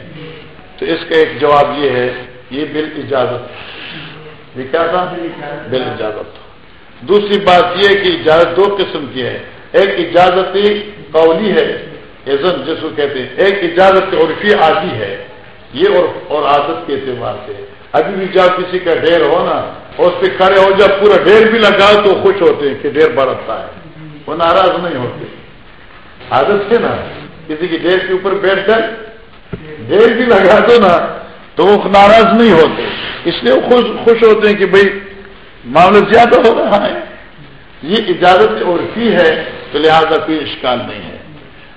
تو اس کا ایک جواب یہ ہے، یہ بل اجازت یہ کیا تھا؟ بل اجازت دوسری بات یہ کہ اجازت دو قسم کی ہے۔ ایک اجازت قولی ہے ایزن جس کو کہتے ہیں۔ ایک اجازت عرفی عادی ہے، یہ اور عادت کے اعتبار سے۔ ابھی بھی جب کسی کا ڈھیر ہو نا، اس پہ کھڑے ہو، جب پورا ڈھیر بھی لگا تو خوش ہوتے ہیں کہ ڈھیر بڑھتا ہے۔ وہ ناراض نہیں ہوتے۔ عادت سے نا، کسی کی ڈیر کے اوپر بیٹھ کر ڈیر بھی لگا دو نا، تو وہ ناراض نہیں ہوتے۔ اس لیے وہ خوش خوش ہوتے ہیں کہ بھائی معاملہ زیادہ ہو رہا ہے۔ یہ اجازت اور کی ہے تو لہٰذا کوئی اشکال نہیں ہے۔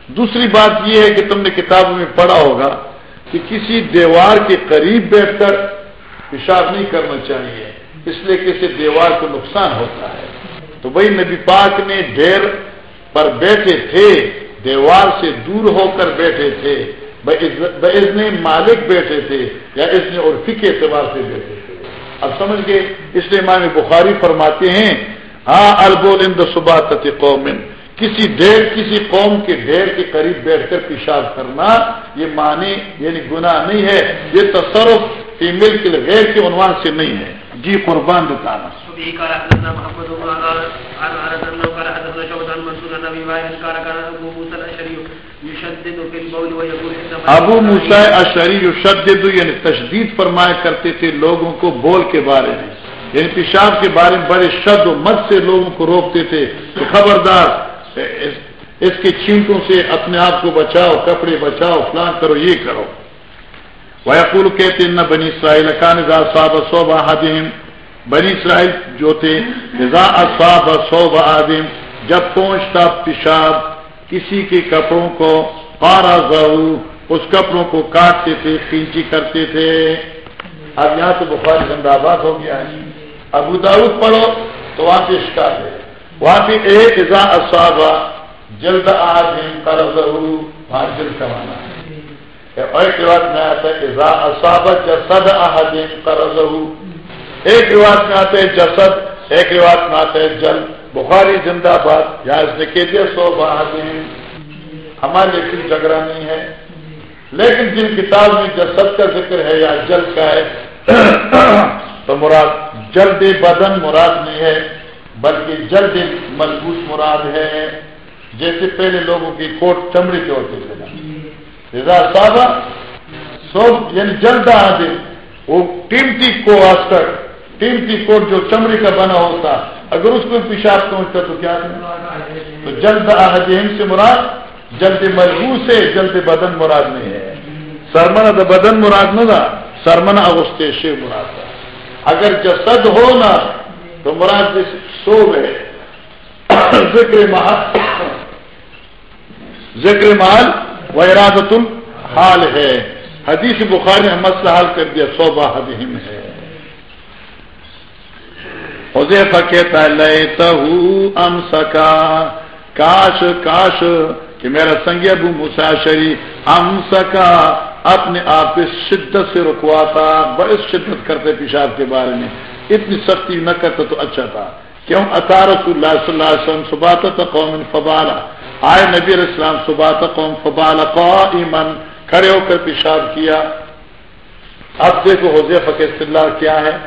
دوسری بات یہ ہے کہ تم نے کتابوں میں پڑھا ہوگا کہ کسی دیوار کے قریب بیٹھ کر پیشاب نہیں کرنا چاہیے، اس لیے کسی دیوار کو نقصان ہوتا ہے۔ تو بھائی نبی پاک نے ڈیر پر بیٹھے تھے، دیوار سے دور ہو کر بیٹھے تھے۔ نے مالک بیٹھے تھے یا اس نے اور فکے اعتبار سے بیٹھے تھے۔ اب سمجھ گئے اس لیے امام بخاری فرماتے ہیں ہاں البول ان صبح قوم کسی ڈیر کسی قوم کے ڈیر کے قریب بیٹھ کر پیشاب کرنا یہ معنی یعنی گناہ نہیں ہے یہ تصرف فیمل کے غیر کے عنوان سے نہیں ہے جی قربان بتانا محمد ابو موسى الاشعري يشدد في یعنی تشدید فرمایا کرتے تھے لوگوں کو بول کے بارے میں۔ یعنی پیشاب کے بارے میں بڑے شد و مت سے لوگوں کو روکتے تھے تو خبردار، اس کے چھینٹوں سے اپنے آپ کو بچاؤ، کپڑے بچاؤ، فلان کرو، یہ کرو۔ وہ کہتے نہ بنی اسرائیل کان صاحب صوبہ حدیم بنی اسرائیل جو تھے صوب آدم جب پہنچتا پیشاب، کسی کے کپڑوں کو پارا اس کپڑوں کو کاٹتے تھے کینچی کرتے تھے۔ اب یہاں تو بخار زندہ آباد ہو گیا۔ ہے ابو داود پڑھو تو وہاں پہ شکار ہے۔ وہاں پہ ایک ازا اصابہ جلد آدم کر ضرور وہاں جلد کمانا۔ ہے اور ایک بات میں آتا ہے ازا اصابہ جسد احدین کر ضرور ایک رواج میں آتے ہیں جسد۔ ایک رواج میں آتے ہیں جل بخاری زندہ باد یا اس نے کہہ دیا، سو بہادی ہمارے لیے جھگڑا نہیں ہے۔ لیکن جن کتاب میں جسد کا ذکر ہے یا جل کا ہے، تو مراد جلد بدن مراد نہیں ہے، بلکہ جلد مضبوط مراد ہے۔ جیسے پہلے لوگوں کی کوٹ چمڑی کے ہوتے تھے رضا صاحب سو یعنی جلد آدمی وہ قیمتی کو آسکر قیمتی کوٹ جو چمڑی کا بنا ہوتا، اگر اس کو پیشاب پہنچتا تو کیا؟ تو جلد احجین سے مراد جلد مجبور سے جلد بدن مراد نہیں ہے۔ سرمن بدن مراد نہ تھا سرمن اگستے شیو مراد تھا اگر جسد ہو نا، تو مراد سو ہے۔ ذکر محل ذکر محل و ارادت الحال ہے۔ حدیث بخاری نے مسئلہ حل کر دیا، صوبہ حدیم ہے۔ حذیفہ کہتا ہے لیتا ام سکا کاش کاش کہ میرا سنگ ابو مساشری ام سکا اپنے آپ کو شدت سے رکواتا بڑے شدت کرتے پیشاب کے بارے میں۔ اتنی سختی نہ کرتا تو اچھا تھا۔ کیوں؟ اطارت اللہ صلی اللہ علیہ وسلم صبح قوم فبالا۔ آئے نبی علیہ السلام صبح قوم فبالا قائمن کھڑے ہو کر پیشاب کیا۔ اب دیکھو حضیفہ کے اصطلاح کیا ہے۔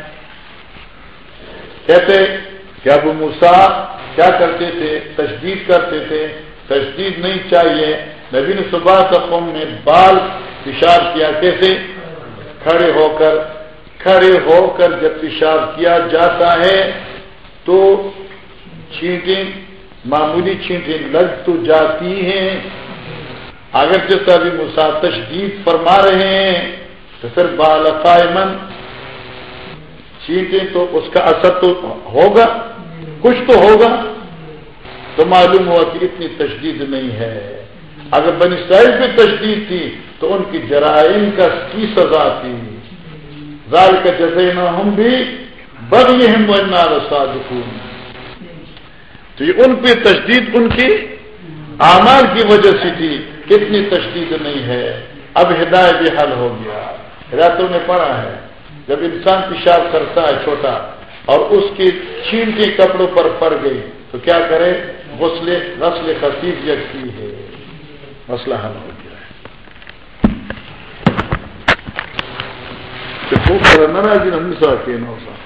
کہتے کہ ابو موسا کیا کرتے تھے؟ تجدید کرتے تھے۔ تجدید نہیں چاہیے۔ نبی نے صبح تقم میں بال پیشاب کیا، کیسے؟ کھڑے ہو کر، کھڑے ہو کر جب پیشاب کیا جاتا ہے تو چھینٹیں، معمولی چھینٹیں لگ تو جاتی ہیں۔ اگر جیسا ابھی مسا تشدید فرما رہے ہیں، تو پھر بالفائمن چینٹیں تو اس کا اثر تو ہوگا، کچھ تو ہوگا۔ تو معلوم ہوا کہ اتنی تشدید نہیں ہے۔ اگر بنی اسرائیل پہ تشدید تھی، تو ان کی جرائم کا کی سزا تھی۔ ظال کا جیسے نہ ہم بھی بغی ہمنا رسادخون تو یہ ان پہ تشدید، ان کی اعمال کی وجہ سے تھی اتنی تشدید نہیں ہے۔ اب ہدایت بھی حل ہو گیا۔ ہدایتوں نے پڑھا ہے۔ جب انسان پیشاب کرتا ہے چھوٹا اور اس کی چھینٹی کپڑوں پر پڑ گئی، تو کیا کرے؟ غسل غسل خفیف یکتی ہے۔ مسئلہ حل ہو گیا ہے۔ خوب کرنا ناراضی نہ کے نو سا